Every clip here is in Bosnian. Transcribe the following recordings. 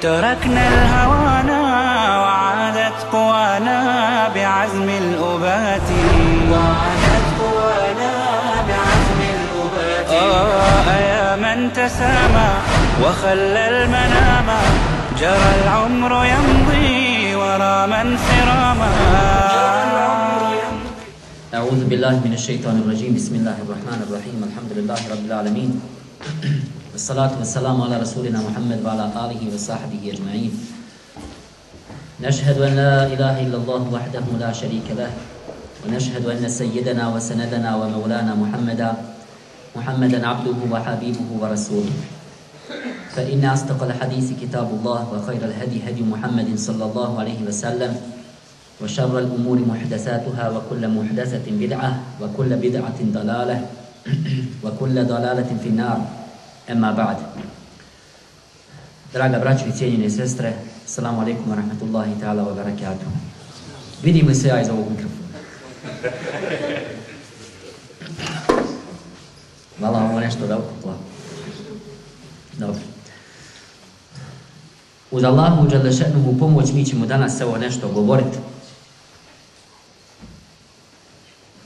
تركنا الهوانا وعادت قوانا بعزم الأبات. وعادت قوانا بعزم الأبات. آه يا من تسامى وخلى المنام. جرى العمر يمضي ورا من سراما. أعوذ بالله من الشيطان الرجيم. بسم الله الرحمن الرحيم. الحمد لله رب العالمين. والصلاة والسلام على رسولنا محمد وعلى آله وصحبه أجمعين. نشهد أن لا إله إلا الله وحده لا شريك له ونشهد أن سيدنا وسندنا ومولانا محمدا محمدا عبده وحبيبه ورسوله. فإن أصدق الحديث كتاب الله وخير الهدي هدي محمد صلى الله عليه وسلم وشر الأمور محدثاتها وكل محدثة بدعة وكل بدعة ضلالة وكل ضلالة في النار. Ema ba'd. Draga braćo i cijenjene sestre, salamu alaikum wa rahmatullahi ta'ala wa barakatuh. Vidimo se ja iz ovog mikrofona. Hvala vam nešto da ukupla. Dobro. Uz Allahu u Đalešenu pomoć mi ćemo danas evo nešto govoriti.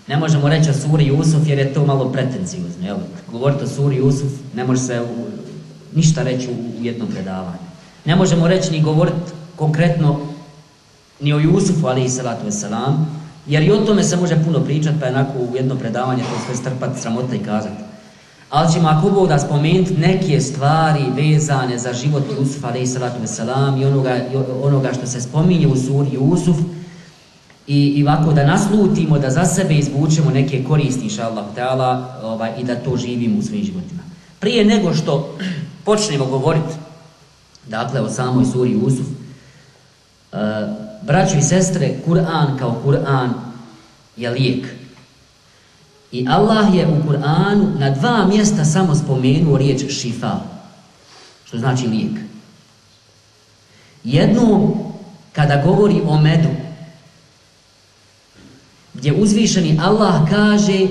Ne možemo reći o suri Jusuf jer je to malo pretencijuzno. Jel? Govoriti o suri Jusuf ne može se u, ništa reći u, jednom predavanju. Ne možemo reći ni govoriti konkretno ni o Jusufu, ali i salatu wasalam, jer i o tome se može puno pričati, pa onako u jedno predavanje to sve strpati, sramota i kazati. Ali ćemo ako Bog da spomenuti neke stvari vezane za život Jusufa, ali i salatu wasalam, i onoga, onoga što se spominje u suri Jusuf, i, i ovako da naslutimo, da za sebe izvučemo neke koristi, inša Allah, ovaj, i da to živimo u svojim životima. Prije nego što počnemo govoriti, dakle, o samoj suri Usuf, uh, eh, braćo i sestre, Kur'an kao Kur'an je lijek. I Allah je u Kur'anu na dva mjesta samo spomenuo riječ šifa, što znači lijek. Jednom, kada govori o medu, gdje uzvišeni Allah kaže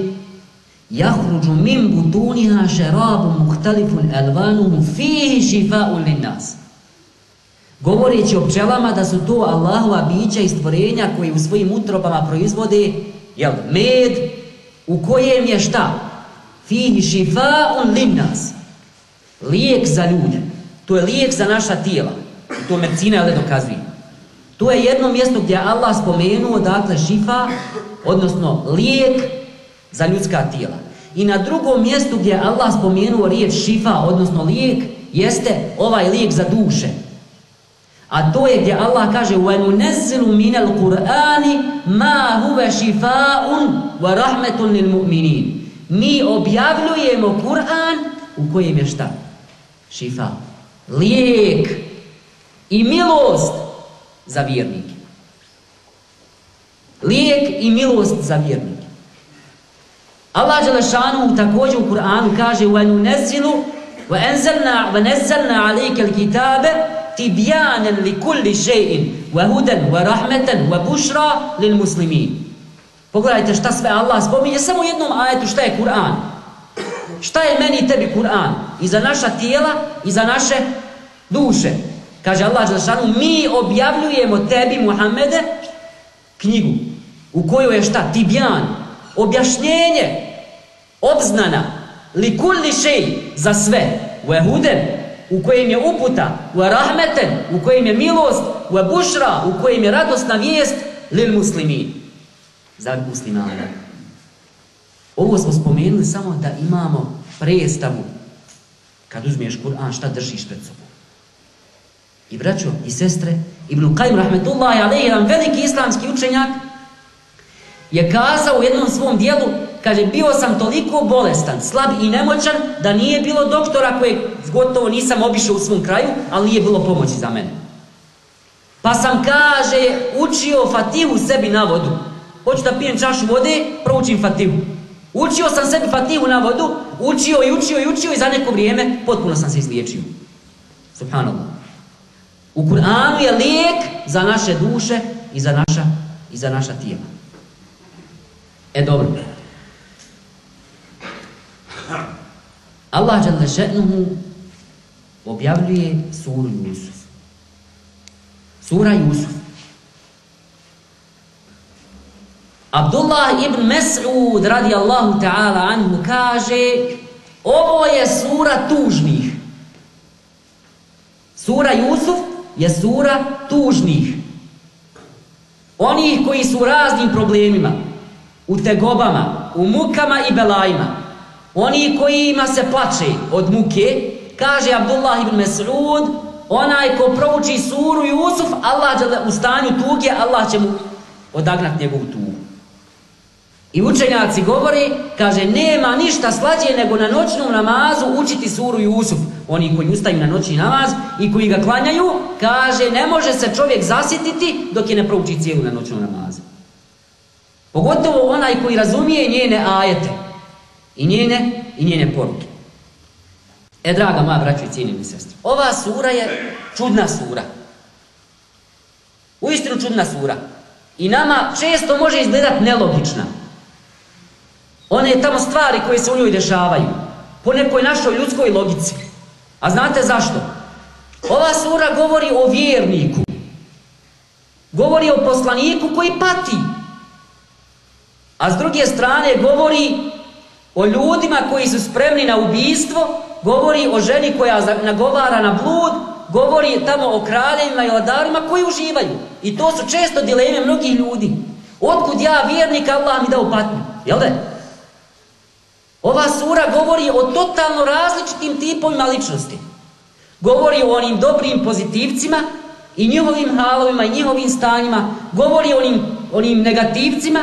jahruđu min butuniha šerabu muhtalifun elvanuhu fihi šifa'un linnas. Govoreći o pčelama da su to Allahova bića i stvorenja koji u svojim utrobama proizvode jel, med u kojem je šta? Fihi šifa'un linnas. Lijek za ljude. To je lijek za naša tijela. To medicina je dokazuje. To je jedno mjesto gdje Allah spomenuo, dakle, šifa, odnosno lijek za ljudska tijela. I na drugom mjestu gdje Allah spomenuo riječ šifa, odnosno lijek, jeste ovaj lijek za duše. A to je gdje Allah kaže وَنُنَزِّلُ مِنَ الْقُرْآنِ مَا هُوَ شِفَاءٌ وَرَحْمَةٌ لِلْمُؤْمِنِينَ Mi objavljujemo Kur'an u kojem je šta? Šifa. Lijek i milost za vjernike. Lijek i milost za vjernike. Allah Đelešanu također u Kur'anu kaže وَنُنَزِّلُ وَأَنزَلْنَا وَنَزَّلْنَا عَلَيْكَ الْكِتَابَ تِبْيَانًا لِكُلِّ شَيْءٍ وَهُدًا وَرَحْمَةً وَبُشْرًا لِلْمُسْلِمِينَ Pogledajte šta sve Allah spominje samo u jednom ajetu šta je Kur'an. Šta je meni i tebi Kur'an? I za naša tijela i za naše duše. Kaže Allah Đelšanu, mi objavljujemo tebi, Muhammede, knjigu u kojoj je šta? Tibjan, objašnjenje, obznana, li kulli šej za sve, vehuden, u kojem je uputa, u rahmeten, u kojem je milost, u bušra, u kojem je radosna vijest, lil muslimin, za muslimana. Ovo smo spomenuli samo da imamo predstavu, kad uzmiješ Kur'an, šta držiš pred sobom. I braćo i sestre, Ibn Qajm rahmetullahi alaihi, jedan veliki islamski učenjak, je kazao u jednom svom dijelu, kaže, bio sam toliko bolestan, slab i nemoćan, da nije bilo doktora koje gotovo nisam obišao u svom kraju, ali nije bilo pomoći za mene. Pa sam, kaže, učio Fatihu sebi na vodu. Hoću da pijem čašu vode, proučim Fatihu. Učio sam sebi Fatihu na vodu, učio i učio i učio i za neko vrijeme potpuno sam se izliječio. Subhanallah. U Kur'anu je lijek za naše duše i za naša, i za naša tijela. E dobro. Allah Jalla še'nuhu objavljuje suru Jusuf. Sura Jusuf. Abdullah ibn Mes'ud radi Allahu ta'ala anhu kaže ovo je sura tužnih. Sura Jusuf je sura tužnih. Onih koji su raznim problemima, u tegobama, u mukama i belajima. Oni kojima se plače od muke, kaže Abdullah ibn Mes'ud, onaj ko prouči suru Jusuf, Allah će u stanju tuge, Allah će mu odagnat njegovu tugu. I učenjaci govori, kaže, nema ništa slađe nego na noćnom namazu učiti suru Jusuf. Oni koji ustaju na noćni namaz i koji ga klanjaju, kaže, ne može se čovjek zasjetiti dok je ne prouči cijelu na noćnom namazu. Pogotovo onaj koji razumije njene ajete i njene, i njene poruke. E, draga moja braćo i cijenjeni sestri, ova sura je čudna sura. Uistinu čudna sura. I nama često može izgledat nelogična. One tamo stvari koje se u njoj dešavaju. Po nekoj našoj ljudskoj logici. A znate zašto? Ova sura govori o vjerniku. Govori o poslaniku koji pati. A s druge strane govori o ljudima koji su spremni na ubijstvo, govori o ženi koja nagovara na blud, govori tamo o kraljevima i vladarima koji uživaju. I to su često dileme mnogih ljudi. Otkud ja vjernik, Allah mi dao patnju. Jel da? Ova sura govori o totalno različitim tipovima ličnosti. Govori o onim dobrim pozitivcima i njihovim halovima i njihovim stanjima. Govori o onim, onim negativcima,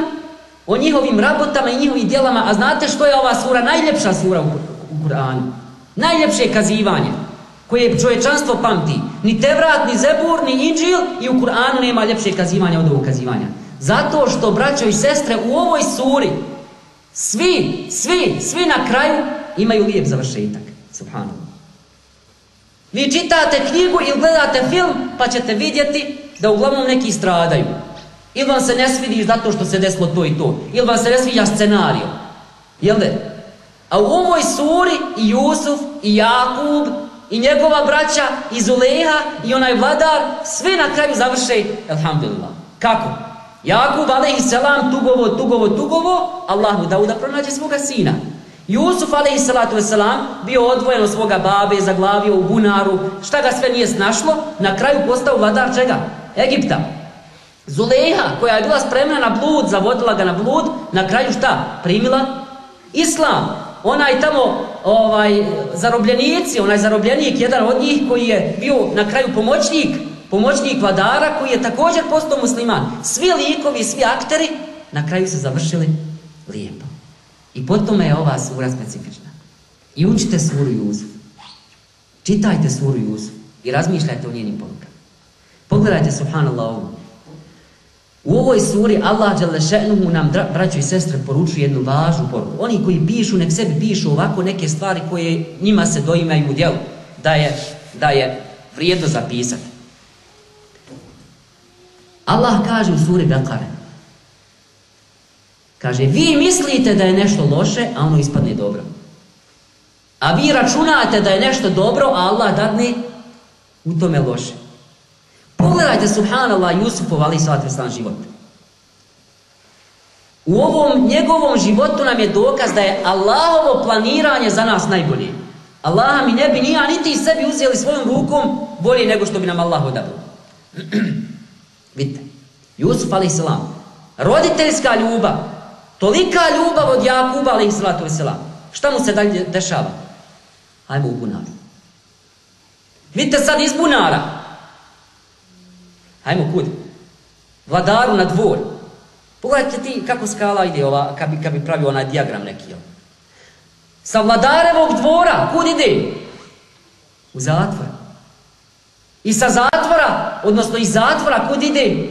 o njihovim rabotama i njihovim djelama. A znate što je ova sura? Najljepša sura u Kur'anu. Najljepše kazivanje koje čovječanstvo pamti. Ni Tevrat, ni Zebur, ni Inđil i u Kur'anu nema ljepše kazivanja od ovog kazivanja. Zato što, braćo i sestre, u ovoj suri Svi, svi, svi na kraju imaju lijep završetak. Subhanallah. Vi čitate knjigu ili gledate film, pa ćete vidjeti da uglavnom neki stradaju. Ili vam se ne svidi zato što se desilo to i to. Ili vam se ne sviđa scenarij. Jel ne? A u ovoj suri i Jusuf, i Jakub, i njegova braća, i Zuleha, i onaj vladar, sve na kraju završe, alhamdulillah. Kako? Jakub alaihi salam tugovo, tugovo, tugovo, Allah mu dao da pronađe svoga sina. Jusuf alaihi salatu wasalam bio odvojen od svoga babe, zaglavio u bunaru, šta ga sve nije snašlo, na kraju postao vladar čega? Egipta. Zuleha, koja je bila spremna na blud, zavodila ga na blud, na kraju šta? Primila islam. Onaj tamo, ovaj, zarobljenici, onaj zarobljenik, jedan od njih koji je bio na kraju pomoćnik, pomoćnik vladara koji je također postao musliman. Svi likovi, svi akteri na kraju se završili lijepo. I potom je ova sura specifična. I učite suru Jusuf. Čitajte suru Jusuf i razmišljajte o njenim porukama. Pogledajte, subhanallah, ovo. U ovoj suri Allah Đalešenuhu nam, braćo i sestre, poručuje jednu važnu poruku. Oni koji pišu, nek sebi pišu ovako neke stvari koje njima se doimaju u djelu. Da je, da je vrijedno zapisati. Allah kaže u suri Bekare. Kaže, vi mislite da je nešto loše, a ono ispadne dobro. A vi računate da je nešto dobro, a Allah dadne u tome loše. Pogledajte, subhanallah, Jusufov, ali svatve slan život. U ovom njegovom životu nam je dokaz da je Allahovo planiranje za nas najbolje. Allah mi ne bi nija niti sebi uzeli svojom rukom bolje nego što bi nam Allah odabio. Vidite, Jusuf a.s. Roditeljska ljubav, tolika ljubav od Jakuba a.s. Šta mu se dalje dešava? Hajmo u bunar. Vidite sad iz bunara. Hajmo kud? Vladaru na dvor. Pogledajte ti kako skala ide ova, kad bi, kad bi pravio onaj diagram neki. Jel? Sa vladarevog dvora, kud ide? U zatvor. I sa zatvor odnosno iz zatvora, kud ide?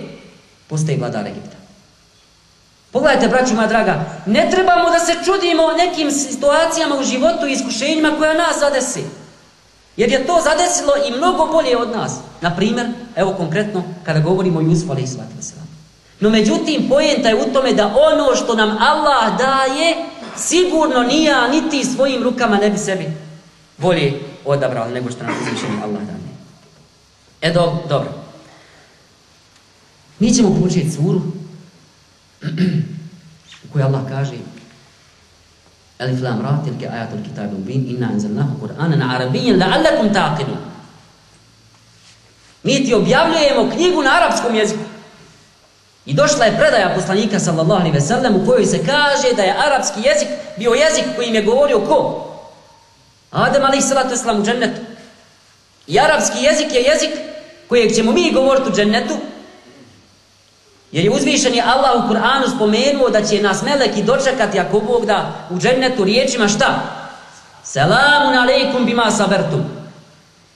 Postaje vladar Egipta. Pogledajte, braću moja draga, ne trebamo da se čudimo nekim situacijama u životu i iskušenjima koja nas zadesi. Jer je to zadesilo i mnogo bolje od nas. Na primjer, evo konkretno, kada govorimo o Jusufu, ali i No međutim, pojenta je u tome da ono što nam Allah daje, sigurno nija niti svojim rukama ne bi sebi bolje odabrali nego što nam uzvišeni Allah daje. E do, dobro. Mi ćemo početi suru u kojoj Allah kaže Alif lam ra tilka ayatul kitabi mubin inna anzalnahu Qur'anan arabiyyan la'allakum taqilun. Mi ti objavljujemo knjigu na arapskom jeziku. I došla je predaja poslanika sallallahu alejhi ve sellem u kojoj se kaže da je arapski jezik bio jezik kojim je govorio ko? Adem alejhi salatu vesselam u džennetu. I arapski jezik je jezik kojeg ćemo mi govoriti u džennetu. Jer je uzvišeni Allah u Kur'anu spomenuo da će nas meleki dočekati ako Bog da u džennetu riječima šta? Selamun alejkum bima sabertum.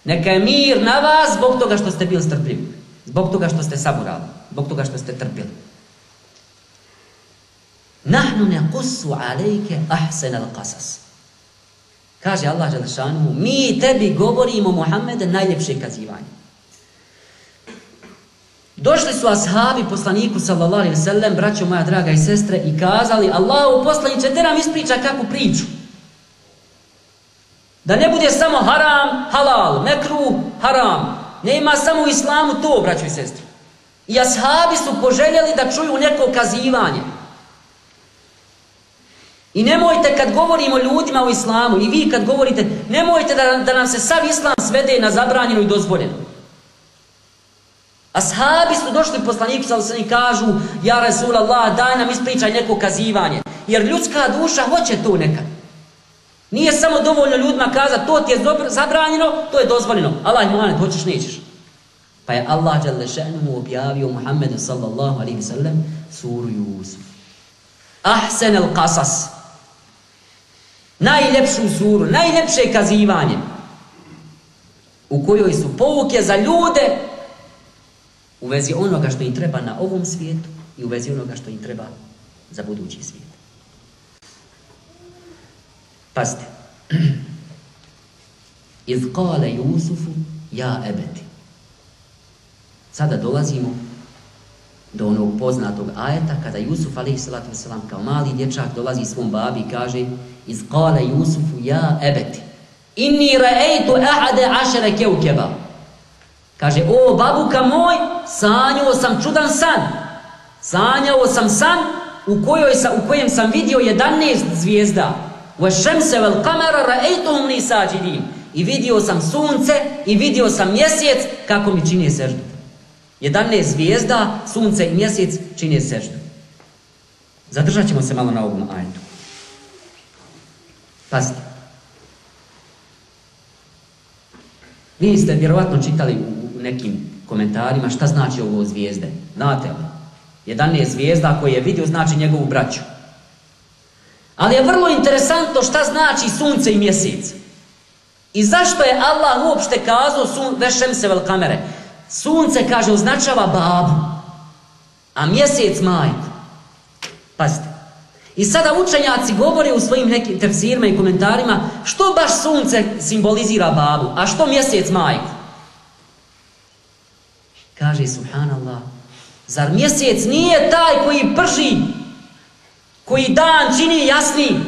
Neka je mir na vas zbog toga što ste bili strpljivi. Zbog toga što ste saburali. Zbog toga što ste trpili. Nahnu ne kusu alejke ahsen al qasas. Kaže Allah Đelešanu, mi tebi govorimo Muhammede najljepše kazivanje. Došli su ashabi poslaniku sallallahu alaihi sallam, braćo moja draga i sestre, i kazali Allahu poslanice, te nam ispriča kakvu priču. Da ne bude samo haram, halal, mekru, haram. Ne ima samo u islamu to, braćo i sestre. I ashabi su poželjeli da čuju neko kazivanje. I nemojte kad govorimo ljudima u islamu, i vi kad govorite, nemojte da, da nam se sav islam svede na zabranjeno i dozvoljeno. Ashabi su došli poslaniku sa i kažu Ja Rasul Allah, daj nam ispričaj neko kazivanje. Jer ljudska duša hoće to nekad. Nije samo dovoljno ljudima kazati to ti je zabranjeno, to je dozvoljeno. Allah ne hoćeš, nećeš. Pa je Allah mu objavio Muhammedu sallallahu alaihi sallam suru Yusuf. Ahsen el qasas. Najljepšu suru, najljepše kazivanje u kojoj su pouke za ljude u vezi onoga što im treba na ovom svijetu i u vezi onoga što im treba za budući svijet. Pazite. Iz kale Jusufu ja ebeti. Sada dolazimo do onog poznatog ajeta kada Jusuf a.s. kao mali dječak dolazi svom babi i kaže iz kale Jusufu ja ebeti inni ra'aytu ahade ašere keukeba kaže o babuka moj sanjao sam čudan san sanjao sam san u, kojoj sa, u kojem sam vidio 11 zvijezda وَشَمْسَ وَالْقَمَرَ رَأَيْتُهُمْ qamara ra'aytuhum i vidio sam sunce i vidio sam mjesec kako mi čini seždu 11 zvijezda, sunce i mjesec čini seždu. Zadržat ćemo se malo na ovom ajetu. Pazite. Vi ste vjerovatno čitali u nekim komentarima šta znači ovo zvijezde. Znate li? 11 zvijezda koje je vidio znači njegovu braću. Ali je vrlo interesantno šta znači sunce i mjesec. I zašto je Allah uopšte kazao sun, vešem se vel kamere? Sunce, kaže, označava babu, a mjesec majku. Pazite. I sada učenjaci govore u svojim nekim tefsirima i komentarima što baš sunce simbolizira babu, a što mjesec majku. Kaže, subhanallah, zar mjesec nije taj koji prži, koji dan čini jasni?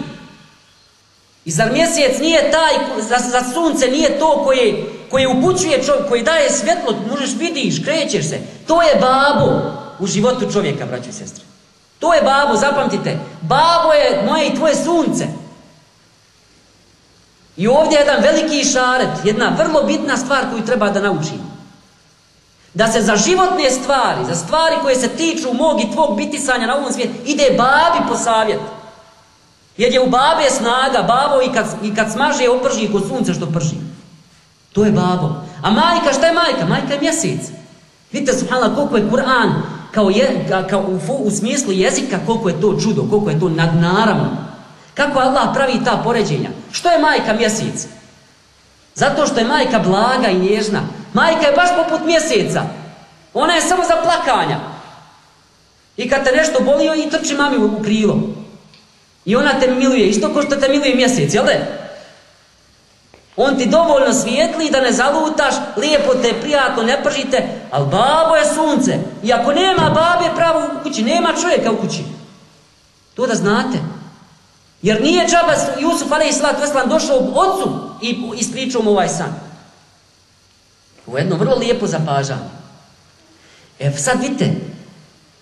I zar mjesec nije taj, za, za sunce nije to koje koji upućuje čovjek, koji daje svjetlo, možeš vidiš, krećeš se. To je babo u životu čovjeka, braći i sestre. To je babo, zapamtite. Babo je moje i tvoje sunce. I ovdje je jedan veliki šaret, jedna vrlo bitna stvar koju treba da naučimo. Da se za životne stvari, za stvari koje se tiču mog i tvog bitisanja na ovom svijetu, ide babi po savjet. Jer je u babe snaga, babo i kad, i kad smaže oprži kod sunce što prži. To je babo. A majka, šta je majka? Majka je mjesec. Vidite, subhanallah, koliko je Kur'an kao, je, kao u, u smislu jezika, koliko je to čudo, koliko je to nadnaravno. Kako Allah pravi ta poređenja? Što je majka mjesec? Zato što je majka blaga i nježna. Majka je baš poput mjeseca. Ona je samo za plakanja. I kad te nešto boli, i trči mami u krilo. I ona te miluje, isto ko što te miluje mjesec, jel da? On ti dovoljno svijetli da ne zalutaš, lijepo te, prijatno, ne pržite, ali babo je sunce. I ako nema babe pravo u kući, nema čovjeka u kući. To da znate. Jer nije džaba Jusuf a.s. došao ocu i ispričao mu ovaj san. Ovo je jedno vrlo lijepo zapažanje. E sad vidite,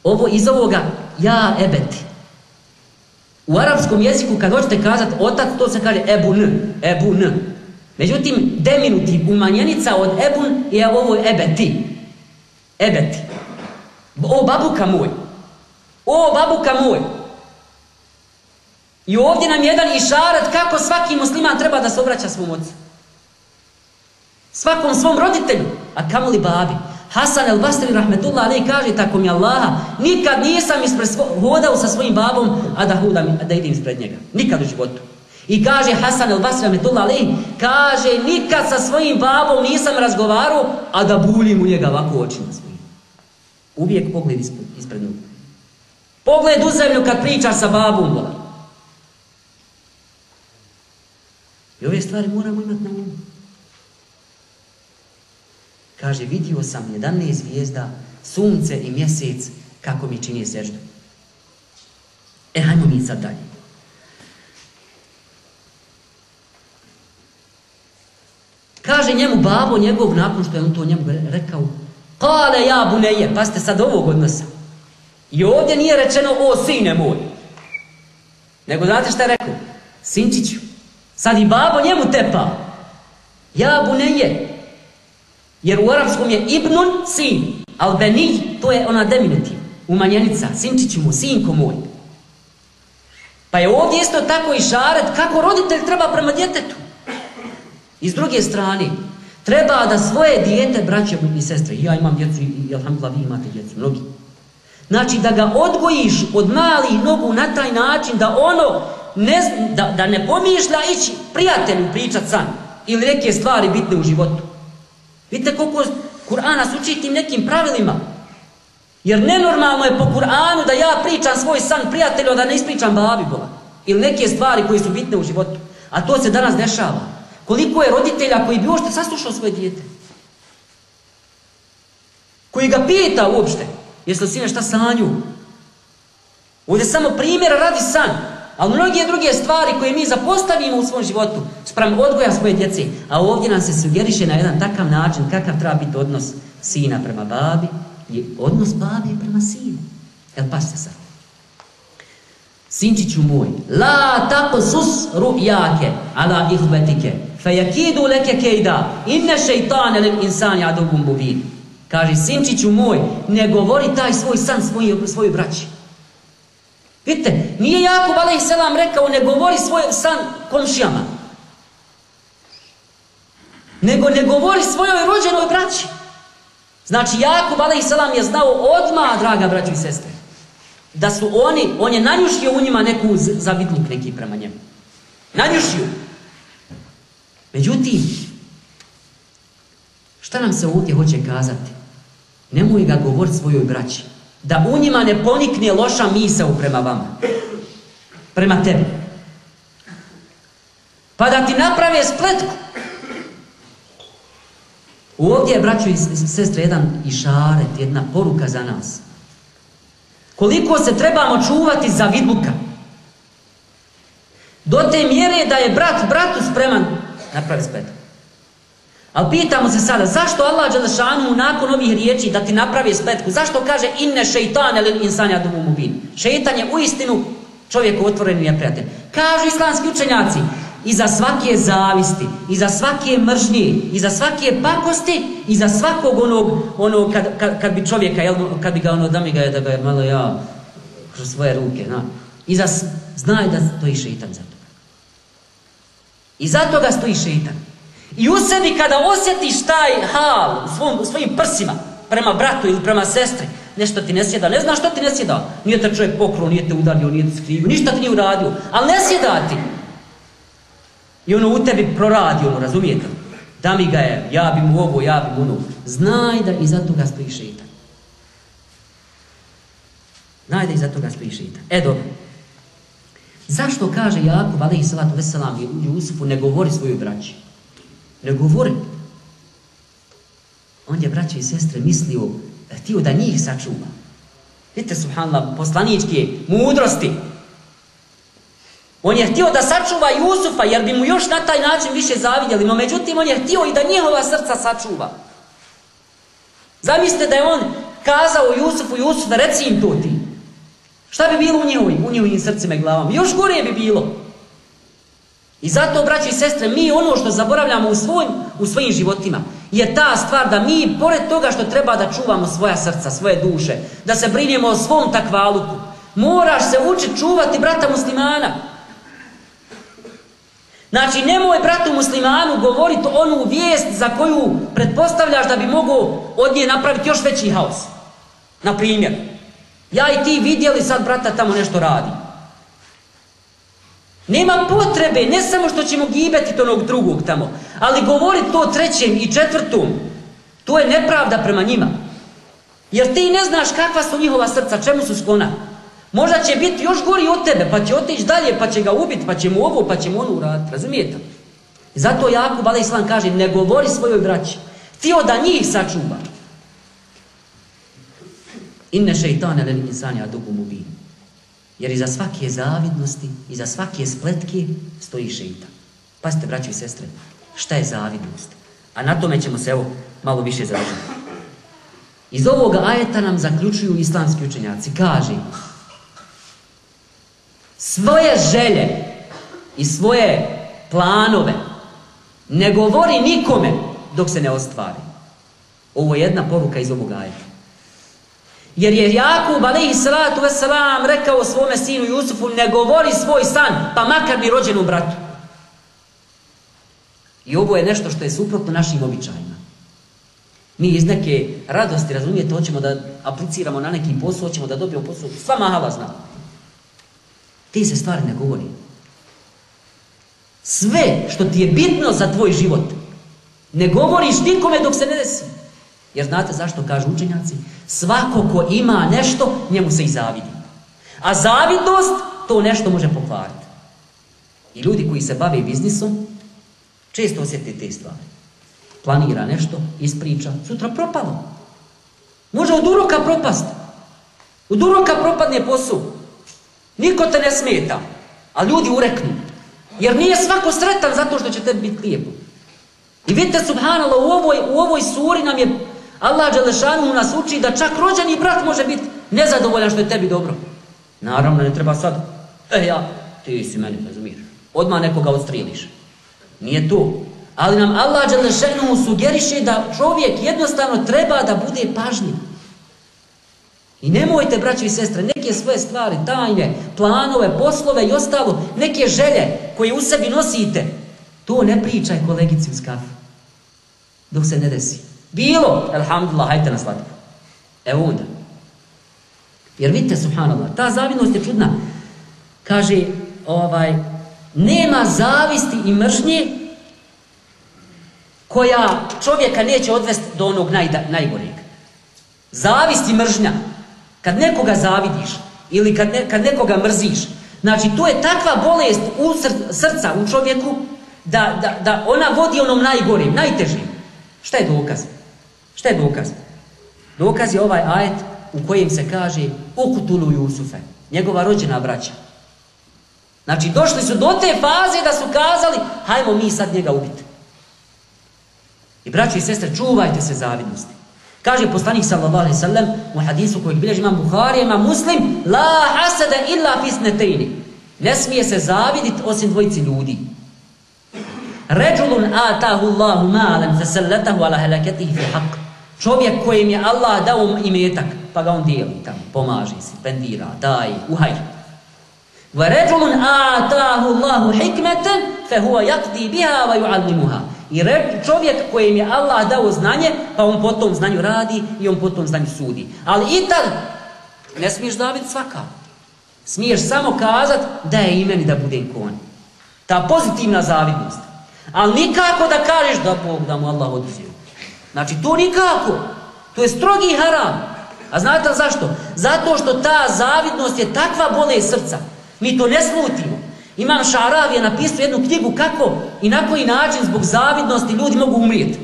ovo iz ovoga ja ebeti. U arapskom jeziku kad hoćete kazati otac, to se kaže ebun, ebun. Međutim, deminutiv, umanjenica od ebun je ovo ebeti. Ebeti. O babuka moj. O babuka moj. I ovdje nam jedan išarat kako svaki musliman treba da se obraća svom ocu. Svakom svom roditelju, a kamoli babi. Hasan el Basri rahmetullah ali kaže tako mi Allaha, nikad nisam ispred svo, hodao sa svojim babom, a da hudam, da idem ispred njega. Nikad u životu. I kaže Hasan el Basri rahmetullah ali, kaže nikad sa svojim babom nisam razgovarao, a da buljim u njega ovako očima svojim. Uvijek pogled ispred, ispred njega. Pogled u zemlju kad pričaš sa babom, vola. I ove stvari moramo imati na umu. Kaže, vidio sam 11 zvijezda, sunce i mjesec, kako mi čini seždu. E, hajmo mi sad dalje. Kaže njemu babo njegov, nakon što je on to njemu rekao, Kale ja buneje, pa ste sad ovog odnosa. I ovdje nije rečeno, o sine moj. Nego znate šta je rekao? Sinčiću, sad i babo njemu tepa. Ja buneje, Jer u arapskom je ibnun sin, al benij, to je ona deminutiv, umanjenica, sinčić mu, sinko moj. Pa je ovdje isto tako i šaret kako roditelj treba prema djetetu. I s druge strane, treba da svoje dijete, braće i sestre, ja imam djecu i alhamdulillah vi imate djecu, mnogi. Znači da ga odgojiš od malih nogu na taj način da ono ne, da, da ne pomišlja ići prijatelju pričat san ili neke stvari bitne u životu. Vidite koliko Kur'ana su uči tim nekim pravilima. Jer nenormalno je po Kur'anu da ja pričam svoj san prijatelju, da ne ispričam babi bola. Ili neke stvari koje su bitne u životu. A to se danas dešava. Koliko je roditelja koji bi uopšte saslušao svoje dijete? Koji ga pita uopšte. Jesi li sine šta sanju? Ovdje samo primjera radi san. Ali mnoge druge stvari koje mi zapostavimo u svom životu sprem odgoja svoje djece, a ovdje nam se sugeriše na jedan takav način kakav treba biti odnos sina prema babi i odnos babi prema sinu. Jel pa se sad? Sinčiću moj, la tako sus ru'jake ala ihvetike, fe jakidu leke kejda, inne šeitane lil insani adobum bubin. Kaže, sinčiću moj, ne govori taj svoj san svoj, svoju braći. Vidite, nije Jakub a.s. rekao ne govori svoj san komšijama. Nego ne govori svojoj rođenoj braći. Znači Jakub a.s. je znao odma draga braći i sestre, da su oni, on je nanjušio u njima neku zavidluk neki prema njemu. Nanjušio. Međutim, šta nam se ovdje hoće kazati? Nemoj ga govoriti svojoj braći da u njima ne ponikne loša misa prema vama. Prema tebi. Pa da ti naprave spletku. Ovdje je, braćo i sestre, jedan išaret, jedna poruka za nas. Koliko se trebamo čuvati za vidluka. Do te mjere da je brat bratu spreman napravi spletku. Ali pitamo se sada, zašto Allah Đelešanu nakon ovih riječi da ti napravi spletku, zašto kaže inne šeitan ili insanja dumu mubin? Šeitan je u istinu čovjek otvoren i neprijatelj. Kažu islamski učenjaci, i za svake zavisti, i za svake mržnje, i za svake pakosti, i za svakog onog, onog kad, kad, kad bi čovjeka, jel, kad bi ga ono, da mi ga je, da ga je malo ja, kroz svoje ruke, na, Iza, znaju znaj da stoji šeitan za to. I zato ga stoji šeitan. I u sebi kada osjetiš taj hal svom, u svojim prsima prema bratu ili prema sestri, nešto ti ne sjeda, ne znaš što ti ne sjeda. Nije te čovjek pokro, nije te udario, nije te skrivio, ništa ti nije uradio, ali ne sjeda ti. I ono u tebi proradi, ono, razumijete? Da mi ga je, ja bi mu ovo, ja bi mu ono. Znaj da iza toga stoji šeitan. Znaj da iza toga stoji šeitan. E dobro. Zašto kaže Jakub, alaihi salatu veselam, Jusufu, ne govori svoju braći? Ne govori. On je, braće i sestre, mislio, htio e, da njih sačuva. Vidite, subhanallah, poslaničke mudrosti. On je htio da sačuva Jusufa, jer bi mu još na taj način više zavidjeli, no međutim, on je htio i da njihova srca sačuva. Zamislite da je on kazao Jusufu, Jusufa, reci im to ti. Šta bi bilo u njihovim, u njihovim srcima i glavama? Još gore bi bilo. I zato, braći i sestre, mi ono što zaboravljamo u, svoj, u svojim životima je ta stvar da mi, pored toga što treba da čuvamo svoja srca, svoje duše, da se brinjemo o svom takvaluku, moraš se učiti čuvati brata muslimana. Znači, nemoj bratu muslimanu govoriti onu vijest za koju pretpostavljaš da bi mogo od nje napraviti još veći haos. Na primjer, ja i ti vidjeli sad brata tamo nešto radi. Nema potrebe, ne samo što ćemo gibeti onog drugog tamo, ali govoriti to trećem i četvrtom, to je nepravda prema njima. Jer ti ne znaš kakva su njihova srca, čemu su sklona. Možda će biti još gori od tebe, pa će otići dalje, pa će ga ubiti, pa će mu ovo, pa će mu ono uraditi. Razumijete? Zato Jakub, ali Islam kaže, ne govori svojoj braći. Htio da njih sačuva. Inne šeitane lel insani adubu mubin. Jer iza svake zavidnosti, iza svake spletke stoji šeitan. Pazite, braći i sestre, šta je zavidnost? A na tome ćemo se evo malo više zadržati. Iz ovoga ajeta nam zaključuju islamski učenjaci. Kaže, svoje želje i svoje planove ne govori nikome dok se ne ostvari. Ovo je jedna poruka iz ovog ajeta. Jer je Jakub alaihi salatu wasalam rekao svome sinu Jusufu ne govori svoj san, pa makar bi rođen u bratu. I ovo je nešto što je suprotno našim običajima. Mi iz neke radosti, razumijete, hoćemo da apliciramo na neki posao, hoćemo da dobijemo posao, sva mahala zna. Ti se stvari ne govori. Sve što ti je bitno za tvoj život, ne govoriš nikome dok se ne desi. Jer znate zašto kažu učenjaci? Svako ko ima nešto, njemu se i zavidi. A zavidnost to nešto može pokvariti. I ljudi koji se bave biznisom, često osjeti te stvari. Planira nešto, ispriča, sutra propalo. Može od uroka propast. Od uroka propadne posao. Niko te ne smeta, a ljudi ureknu. Jer nije svako sretan zato što će tebi biti lijepo. I vidite, subhanallah, u ovoj, u ovoj suri nam je Allah Đelešanu nas uči da čak rođeni brat može biti nezadovoljan što je tebi dobro. Naravno, ne treba sad, e ja, ti si meni, razumiješ, odmah nekoga odstriliš. Nije to. Ali nam Allah Đelešanu sugeriše da čovjek jednostavno treba da bude pažnjiv. I nemojte, braći i sestre, neke svoje stvari, tajne, planove, poslove i ostalo, neke želje koje u sebi nosite, to ne pričaj kolegici uz kafu. Dok se ne desi. Bilo, alhamdulillah, hajte na slatko. Evo onda. Jer vidite, subhanallah, ta zavidnost je čudna. Kaže, ovaj, nema zavisti i mržnje koja čovjeka neće odvesti do onog naj, najgoreg. Zavist i mržnja, kad nekoga zavidiš ili kad, ne, kad nekoga mrziš, znači to je takva bolest u sr, srca u čovjeku da, da, da ona vodi onom najgorim, najtežim. Šta je dokaz? Šta je dokaz? Dokaz je ovaj ajet u kojem se kaže ukutulu Jusufe, njegova rođena braća. Znači, došli su do te faze da su kazali, hajmo mi sad njega ubiti. I braći i sestre, čuvajte se zavidnosti. Kaže poslanik sallallahu alejhi ve sellem u hadisu koji bilježi imam Buhari, Imam Muslim, la hasada illa fi snatayn. Ne smije se zaviditi osim dvojici ljudi. Rajulun atahu Allahu malan fasallatahu ala halakatihi fi haqq. Čovjek kojem je Allah dao imetak, pa ga on dijeli tamo, pomaže se, pendira, daje, uhaj. Wa rajulun atahu Allahu hikmatan fa huwa yaqdi biha wa yu'allimuha. I čovjek kojem je Allah dao znanje, pa on po tom znanju radi i on po tom znanju sudi. Ali i tad ne smiješ daviti svaka. Smiješ samo kazat da je imeni da budem kon. Ta pozitivna zavidnost. Ali nikako da kažeš da Bog da mu Allah oduzio. Znači to nikako. To je strogi haram. A znate li zašto? Zato što ta zavidnost je takva bole srca. Mi to ne smutimo. Imam Šarav je napisao jednu knjigu kako i na koji način zbog zavidnosti ljudi mogu umrijeti.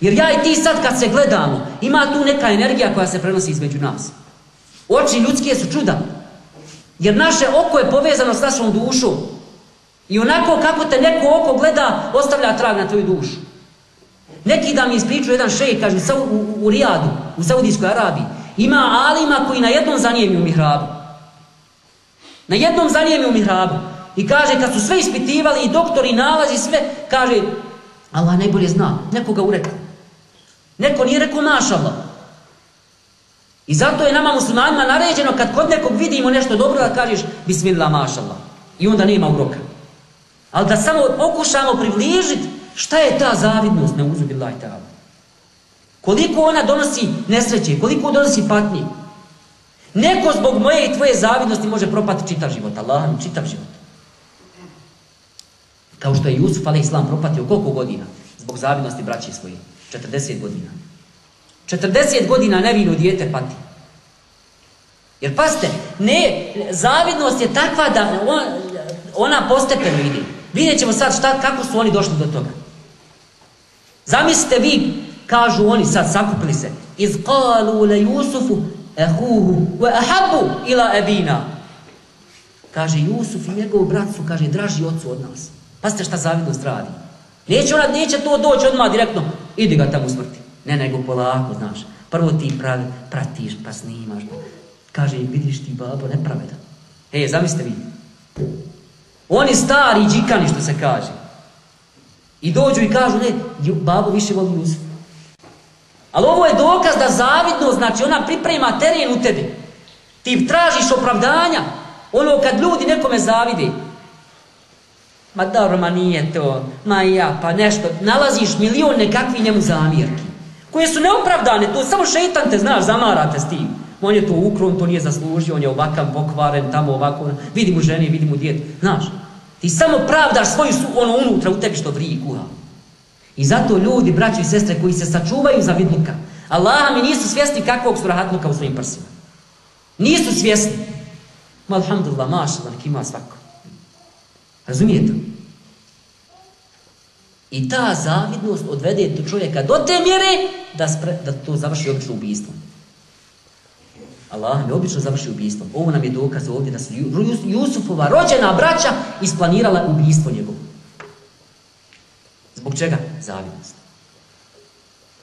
Jer ja i ti sad kad se gledamo, ima tu neka energija koja se prenosi između nas. Oči ljudske su čuda. Jer naše oko je povezano s našom dušom. I onako kako te neko oko gleda, ostavlja trag na tvoju dušu. Neki da mi ispriču jedan šej, kaže, u, u, u Rijadu, u Saudijskoj Arabiji, ima alima koji na jednom zanijemi u mihrabu. Na jednom zanijemi u mihrabu. I kaže, kad su sve ispitivali i doktori nalazi sve, kaže, Allah najbolje zna, nekoga urekao. Neko nije rekao mašallah. I zato je nama muslimanima naređeno kad kod nekog vidimo nešto dobro da kažeš bismillah mašallah. I onda nema uroka. Ali da samo pokušamo približiti šta je ta zavidnost na uzim billahi ta'ala. Koliko ona donosi nesreće, koliko donosi patnje. Neko zbog moje i tvoje zavidnosti može propati čitav život. Allah mi čitav život. Kao što je Jusuf, ali islam, propatio koliko godina zbog zavidnosti braće svoje. 40 godina. 40 godina nevino dijete pati. Jer paste, ne, zavidnost je takva da on, ona postepeno ide. Vidjet ćemo sad šta, kako su oni došli do toga. Zamislite vi, kažu oni sad, sakupili se, iz qalu le Jusufu ehuhu wa ahabu ila ebina. Kaže, Jusuf i njegov brat su, kaže, draži ocu od nas. Pazite šta zavidnost radi. Neće ona, neće to doći odmah direktno, idi ga tamo smrti. Ne, nego polako, znaš. Prvo ti pravi, pratiš, pa snimaš. Kaže, vidiš ti babo, nepravedan. E, zamislite vi. Oni stari džikani, što se kaže. I dođu i kažu, ne, babo više voli Jusuf. Ali ovo je dokaz da zavidno, znači ona priprema teren u tebi. Ti tražiš opravdanja. Ono kad ljudi nekome zavide, ma dobro, ma nije to, ma ja, pa nešto, nalaziš milion nekakvi njemu zamjerki, koje su neopravdane, to samo šeitan te, znaš, zamarate s tim. On je to ukron, to nije zaslužio, on je ovakav pokvaren, tamo ovako, vidi mu žene, vidi mu djete, znaš. Ti samo pravdaš svoju su, ono unutra u tebi što vrije kuha. I zato ljudi, braći i sestre, koji se sačuvaju za vidluka, Allah mi nisu svjesni kakvog su rahatluka u svojim prsima. Nisu svjesni. Ma alhamdulillah, maša, da ima svako. Razumijete? I ta zavidnost odvede do čovjeka do te mjere da, spre, da to završi obično ubijstvom. Allah mi obično završi ubijstvom. Ovo nam je dokaz ovdje da su Jusufova rođena braća isplanirala ubijstvo njegovo. Zbog čega? Zavidnost.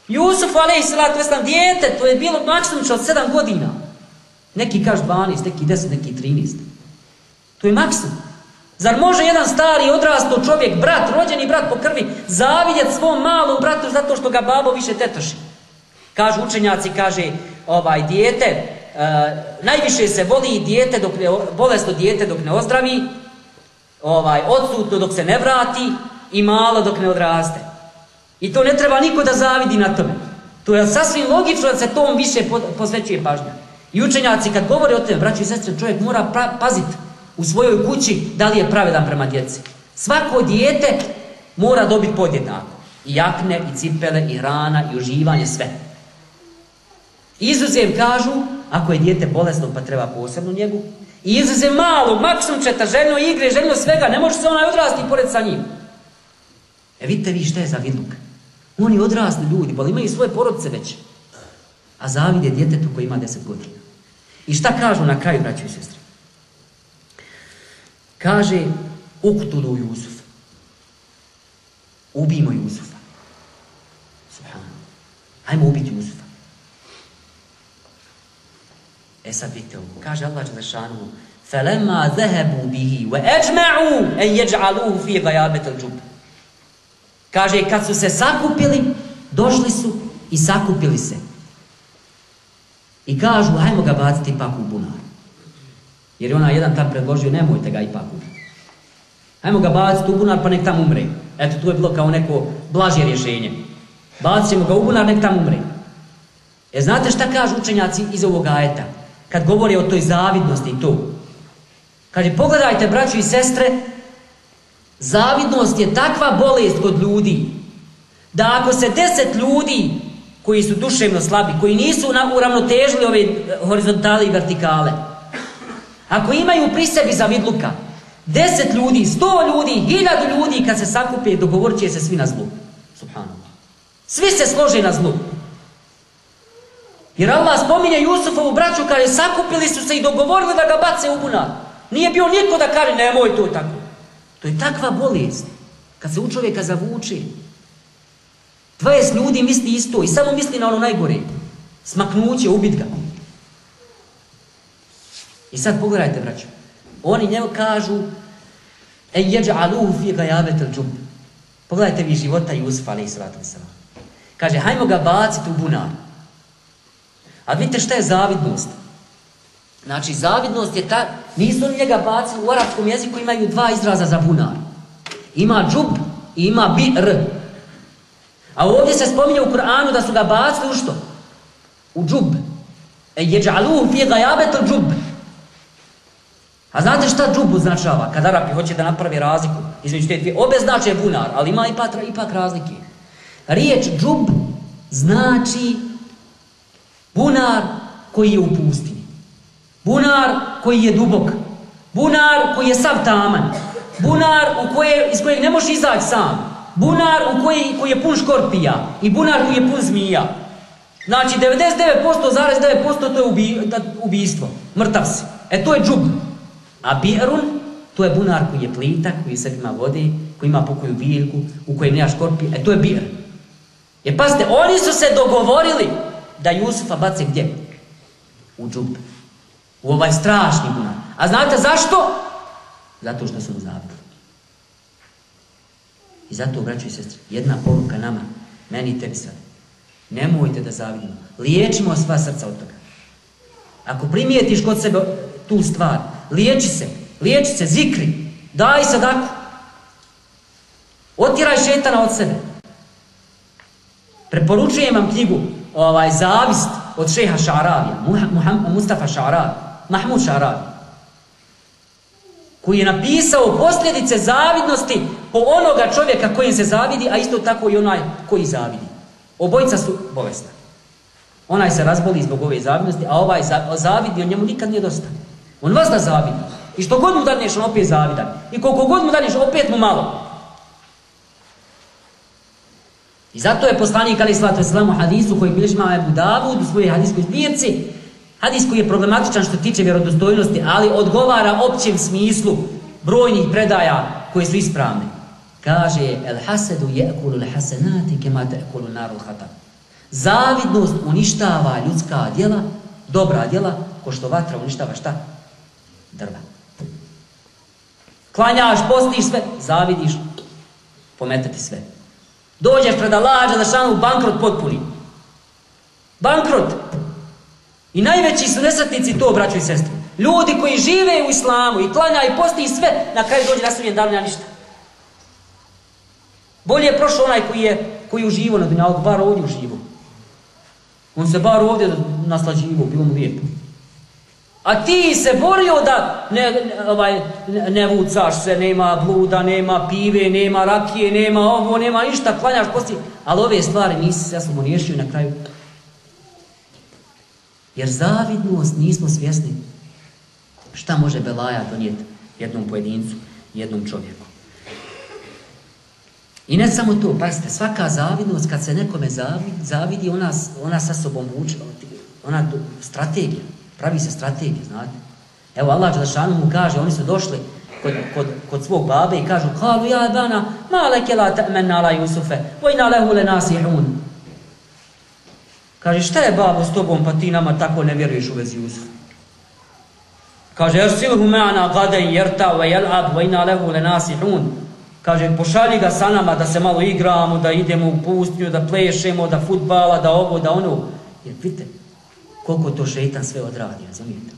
Jusuf, ali i salatu veslam, dijete, to je bilo maksimum od sedam godina. Neki kažu 12, neki 10, neki 13. To je maksimum. Zar može jedan stari odrasto čovjek, brat, rođeni brat po krvi, zavidjet svom malom bratu zato što ga babo više tetoši? Kažu učenjaci, kaže, ovaj, dijete, Eh, najviše se voli dijete dok ne, bolesno dijete dok ne ozdravi, ovaj, odsutno dok se ne vrati i malo dok ne odraste. I to ne treba niko da zavidi na tome. To je sasvim logično da se tom više posvećuje pažnja. I učenjaci kad govore o tome, braći i sestre, čovjek mora paziti u svojoj kući da li je pravedan prema djeci. Svako dijete mora dobiti podjednako. I jakne, i cipele, i hrana, i uživanje, sve. Izuzem kažu, ako je dijete bolesno pa treba posebnu njegu, i izuze malo, maksimum četa, željno igre, željno svega, ne može se onaj odrasti pored sa njim. E vidite vi šta je za vidluk. Oni odrasli ljudi, boli imaju svoje porodice već. A zavide djetetu koji ima deset godina. I šta kažu na kraju, braću i sestri? Kaže, uktulu Jusuf. Ubijmo Jusufa. Subhano. Hajmo ubiti Jusufa. E sad vidite ovo. Kaže Allah Đelešanu, فَلَمَا ذَهَبُوا بِهِ وَأَجْمَعُوا أَنْ يَجْعَلُوهُ فِي غَيَابَةَ الْجُبِ Kaže, kad su se sakupili, došli su i sakupili se. I kažu, hajmo ga baciti ipak u bunar. Jer je ona jedan tam predložio, nemojte ga ipak ubiti. Hajmo ga baciti u bunar, pa nek tam umre. Eto, tu je bilo kao neko blaže rješenje. Bacit ćemo ga u bunar, nek tam umre. E, znate šta kažu učenjaci iz ovog ajeta? Kad govori o toj zavidnosti i. Kaže, pogledajte, braćo i sestre, zavidnost je takva bolest kod ljudi, da ako se deset ljudi koji su duševno slabi, koji nisu uravnotežili ove eh, horizontale i vertikale, ako imaju pri sebi zavidluka, deset ljudi, sto ljudi, hiljadu ljudi, kad se sakupe, dogovorit će se svi na zlu. Subhanallah. Svi se slože na zlu. Jer Allah spominje Jusufovu braću kaže sakupili su se i dogovorili da ga bace u bunar. Nije bio niko da kaže nemoj to tako. To je takva bolest. Kad se u čovjeka zavuče. 20 ljudi misli isto i samo misli na ono najgore. Smaknuće, ubit ga. I sad pogledajte, braću. Oni njemu kažu e jeđa aluhu fi gajabet al džub. Pogledajte vi života Jusufa, ali i sratu Kaže, hajmo ga baciti u bunar. A vidite šta je zavidnost? Znači, zavidnost je ta... Nisu oni njega bacili u arapskom jeziku, imaju dva izraza za bunar. Ima džub i ima bir. A ovdje se spominje u Kur'anu da su ga bacili u što? U džub. E jeđaluhu fi gajabetu džub. A znate šta džub označava? Kad Arapi hoće da napravi razliku između te dvije, obe znače bunar, ali ima ipak, ipak razlike. Riječ džub znači bunar koji je u pustini. Bunar koji je dubok. Bunar koji je sav taman. Bunar u koje, iz kojeg ne možeš izaći sam. Bunar u koji, koji je pun škorpija. I bunar koji je pun zmija. Znači 99% zarez 9% to je ubi, da, ubijstvo. Mrtav si. E to je džub. A bi'run, to je bunar koji je plitak, koji se ima vode, koji ima pokoju biljku, u kojem nema škorpija. E to je bi'r. E pazite, oni su se dogovorili da Jusufa bace gdje? U džub. U ovaj strašni bunar. A znate zašto? Zato što su mu zavidili. I zato, braćo i sestri, jedna poruka nama, meni i tebi sad. Nemojte da zavidimo. Liječimo sva srca od toga. Ako primijetiš kod sebe tu stvar, liječi se, liječi se, zikri, daj sadaku. Otiraj šetana od sebe. Preporučujem vam knjigu ovaj zavist od šeha Šaravija, Muhammad Mustafa Šarav, Mahmud Šarav, koji je napisao posljedice zavidnosti po onoga čovjeka kojim se zavidi, a isto tako i onaj koji zavidi. Obojica su bolesna. Onaj se razboli zbog ove zavidnosti, a ovaj zavidi, on njemu nikad nije dosta. On vas da zavidi. I što god mu daneš, on opet zavidan. I koliko god mu daneš, opet mu malo. I zato je poslanik Ali Slatu Veselam u hadisu koji bilježi mama Ebu Davud u svojoj hadiskoj zbirci, hadis koji je problematičan što tiče vjerodostojnosti, ali odgovara općem smislu brojnih predaja koje su ispravne. Kaže, el hasedu je'kulu le hasenati kema te'kulu narul hatam. Zavidnost uništava ljudska djela, dobra djela, ko što vatra uništava šta? Drva. Klanjaš, postiš sve, zavidiš, pometati sve. Dođeš pred Allaha da bankrot potpuni. Bankrot. I najveći su nesretnici to, braćo i sestri. Ljudi koji žive u islamu i klanja i posti i sve, na kraju dođe na srednje dan, ništa. Bolje je prošao onaj koji je, koji je uživo na dunjalku, bar ovdje uživo. On se bar ovdje naslađivo, bilo mu lijepo. A ti se borio da ne, ne, ovaj, ne vucaš se, nema bluda, nema pive, nema rakije, nema ovo, nema ništa, klanjaš posti. Ali ove stvari nisi se, ja sam riješio na kraju. Jer zavidnost nismo svjesni šta može Belaja donijeti jednom pojedincu, jednom čovjeku. I ne samo to, pazite, svaka zavidnost, kad se nekome zavidi, zavidi ona, ona sa sobom vuče, ona strategija, pravi se strategija, znate. Evo Allah Đelešanu mu kaže, oni su došli kod, kod, kod svog babe i kažu, kalu ja dana, ma leke la ta'men ala Jusufe, vojna lehu le nasihun. Kaže, šta je babo s tobom, pa ti nama tako ne vjeruješ u vezi Jusufa? Kaže, ersil silhu gaden jerta wa jel'ab vojna lehu le nasihun. Kaže, pošalji ga sa nama da se malo igramo, da idemo u pustnju, da plešemo, da futbala, da ovo, da ono. Jer vidite, koliko to šeitan sve odradi, razumijete?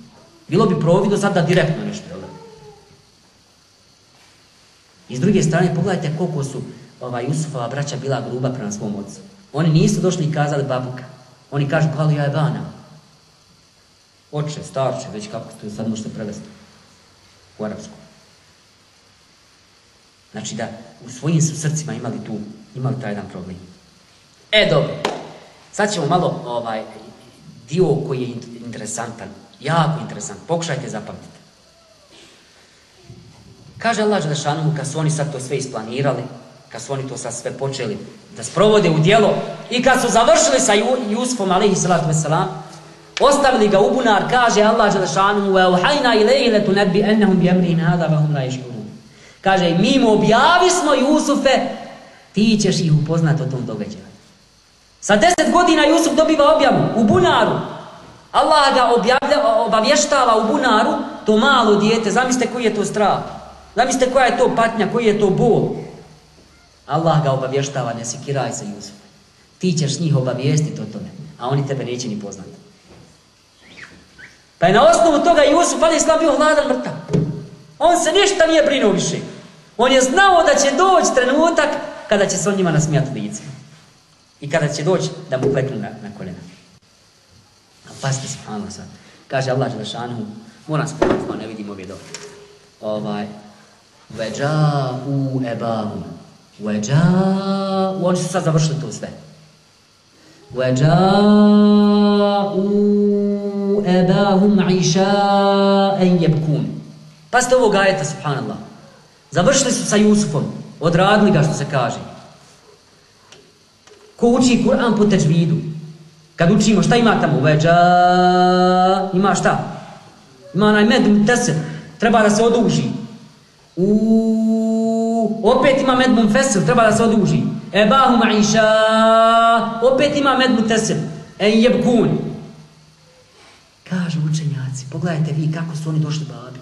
Bilo bi providno sad da direktno nešto, jel da? I s druge strane, pogledajte koliko su ovaj, Jusufova braća bila gruba prema svom ocu. Oni nisu došli i kazali babuka. Oni kažu, kalu ja je bana. Oče, starče, već kako ste sad možete prevesti u arapsku. Znači da u svojim su srcima imali tu, imali taj jedan problem. E, dobro. Sad ćemo malo ovaj dio koji je interesantan, jako interesant. Pokušajte zapamtiti. Kaže Allah Želešanu, kad su oni sad to sve isplanirali, kad su oni to sad sve počeli da sprovode u dijelo i kad su završili sa Jusufom, alaihi salatu wasalam, ostavili ga u bunar, kaže Allah Želešanu, وَاُحَيْنَا إِلَيْهِ لَتُنَبِّ أَنَّهُمْ بِيَمْرِهِنْ هَذَا وَهُمْ لَا يَشْكُرُونَ Kaže, mi mu objavi smo Jusufe, ti ćeš ih upoznati o tom događaju. Sa deset godina Jusuf dobiva objavu u bunaru. Allah ga objavlja, obavještava u bunaru to malo dijete. Zamislite koji je to strah. Zamislite koja je to patnja, koji je to bol. Allah ga obavještava, ne sikiraj se Jusuf. Ti ćeš njih obavijestiti o tome, a oni tebe neće ni poznati. Pa je na osnovu toga Jusuf, ali islam bio hladan mrtav. On se ništa nije brinuo više. On je znao da će doći trenutak kada će se on njima nasmijati lice. I kada će doći da mu kleknu na, na kolena. A pasite se, hvala sad. Kaže Allah Đelešanu, moram spomenuti, ne vidim ove dobro. Ovaj, Veđa u ebahu. Veđa, oni su sad završili to sve. Veđa u ebahum iša en jebkun. Pasite ovog ajeta, subhanallah. Završili su sa Jusufom. Odradili ga, što se kaže. Ko uči Kur'an po teđvidu? Kad učimo, šta ima tamo? Veđa, ima šta? Ima onaj med, tesir. Treba da se oduži. U, opet ima med munfesil, treba da se oduži. Ebahu ma'iša, opet ima med munfesil. En jebkun. Kažu učenjaci, pogledajte vi kako su oni došli babi.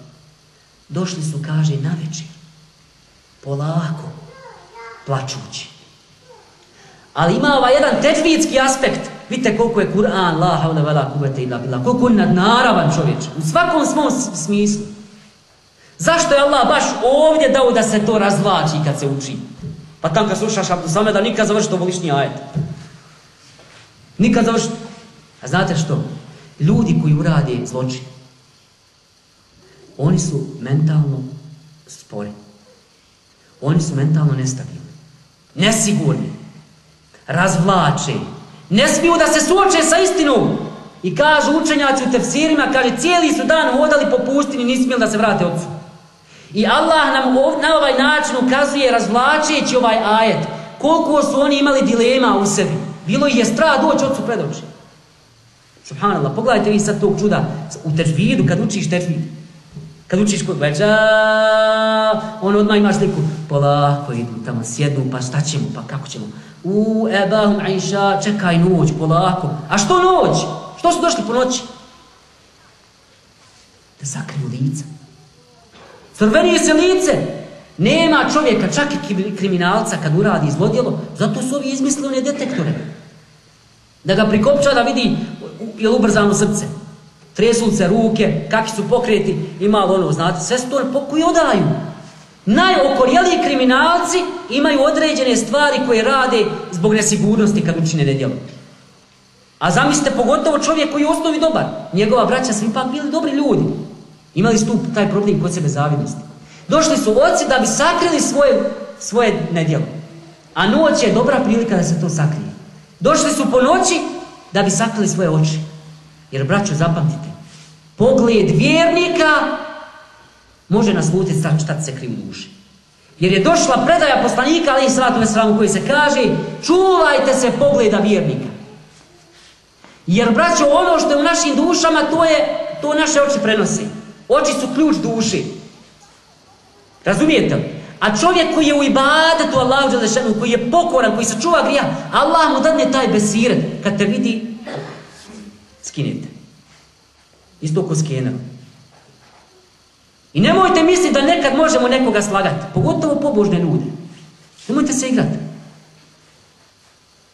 Došli su, kaže, na večer. Polako, plačući. Ali ima ovaj jedan teđvijski aspekt. Vidite koliko je Kur'an, la havle vela kuvete ila bila. Koliko je nadnaravan čovječ. U svakom svom smislu. Zašto je Allah baš ovdje dao da se to razvlači kad se uči? Pa tam kad slušaš Abdu Sameda, nikad završi to volišnji ajet. Nikad završi... A znate što? Ljudi koji urade zločin, oni su mentalno spori. Oni su mentalno nestabilni. Nesigurni. Razvlače. Ne smiju da se suoče sa istinom. I kažu učenjaci u tefsirima, kaže, cijeli su dan hodali po pustini, nisu smijeli da se vrate ocu. I Allah nam na ovaj način ukazuje, razvlačeći ovaj ajet, koliko su oni imali dilema u sebi. Bilo je strah doći ocu pred oči. Subhanallah, pogledajte vi sad tog čuda u težvidu, kad učiš težvid. Kad učiš kod veđa, on odmah ima sliku. Polako idu tamo, sjednu, pa šta ćemo, pa kako ćemo. U, ebahum, Aisha, čekaj noć, polako. A što noć? Što su došli po noći? Da sakriju lica. Crvenije se lice. Nema čovjeka, čak i kriminalca, kad uradi zlodjelo, zato su ovi izmislili one detektore. Da ga prikopča da vidi je ubrzano srce. Tresu se ruke, kakvi su pokreti, ima ono, znate, sve su to koji odaju. Najokorjeliji kriminalci imaju određene stvari koje rade zbog nesigurnosti kad učine nedjelo. A zamislite, pogotovo čovjek koji je osnovi dobar. Njegova braća su ipak bili dobri ljudi. Imali su taj problem kod sebe zavidnosti. Došli su oci da bi sakrili svoje, svoje nedjelo. A noć je dobra prilika da se to sakrije. Došli su po noći da bi sakrili svoje oči. Jer, braćo, zapamtite, pogled vjernika može naslutiti šta se kriju duši. Jer je došla predaja poslanika, ali i sratu veselamu, koji se kaže, čuvajte se pogleda vjernika. Jer, braćo, ono što je u našim dušama, to je, to naše oči prenosi. Oči su ključ duši. Razumijete li? A čovjek koji je u ibadetu Allahu Đelešanu, koji je pokoran, koji se čuva grija, Allah mu dadne taj besiret. Kad te vidi, skinite. Isto ko skener. I nemojte misliti da nekad možemo nekoga slagati. Pogotovo pobožne ljude. Nemojte se igrati.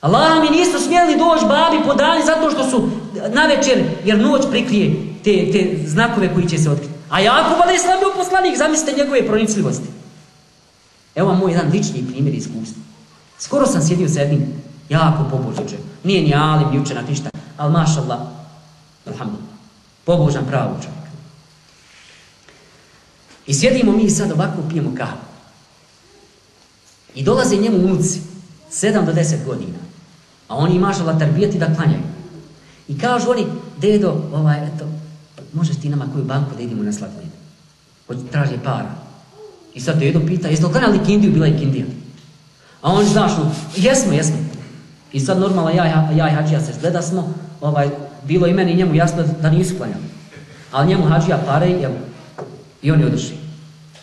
Allah mi nisu smjeli doći babi po dani zato što su na večer, jer noć prikrije te, te znakove koji će se otkriti. A Jakub ali je slabio poslanik, zamislite njegove pronicljivosti. Evo vam moj jedan lični primjer iskustva. Skoro sam sjedio s jednim jako pobožnim čovjekom. Nije ni alim, ni učenak, ništa. Ali mašallah, alhamdulillah, pobožan pravo čovjek. I sjedimo mi sad ovako, pijemo kahu. I dolaze njemu unuci, 7 do deset godina. A oni mašala tarbijeti da klanjaju. I kažu oni, dedo, ovaj, eto, možeš ti nama koju banku da idemo na sladoled? Hoće traže para. I sad dedo pita, jeste li klanjali kindiju? Bila je kindija. A on znaš, no, jesmo, jesmo. I sad normalno ja, ja i Hadžija se gleda smo, ovaj, bilo i meni i njemu jasno da nisu klanjali. Ali njemu hađija pare i, evo, i oni oduši.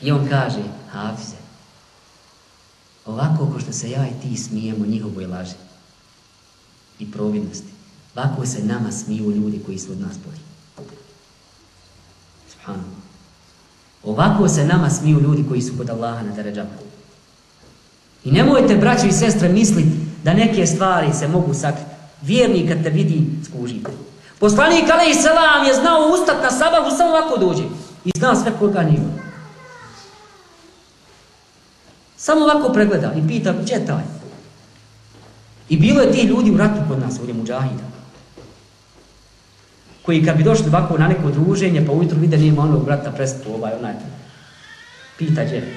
I on kaže, Hafize, ovako ko što se ja i ti smijemo njihovoj laži i providnosti, ovako se nama smiju ljudi koji su od nas bolji. Subhanallah. Ovako se nama smiju ljudi koji su kod Allaha na deređama. I nemojte, braćo i sestre, misliti da neke stvari se mogu sakriti. Vjernik kad te vidi, skužite. Poslanik Ali Selam je znao ustat na sabahu, samo ovako dođe. I zna sve koga nima. Samo ovako pregleda i pita, gdje je taj? I bilo je ti ljudi u ratu kod nas, ovdje muđahida. Koji kad bi došli ovako na neko druženje, pa ujutru vide nema onog brata prespu, ovaj, onaj. Pita gdje.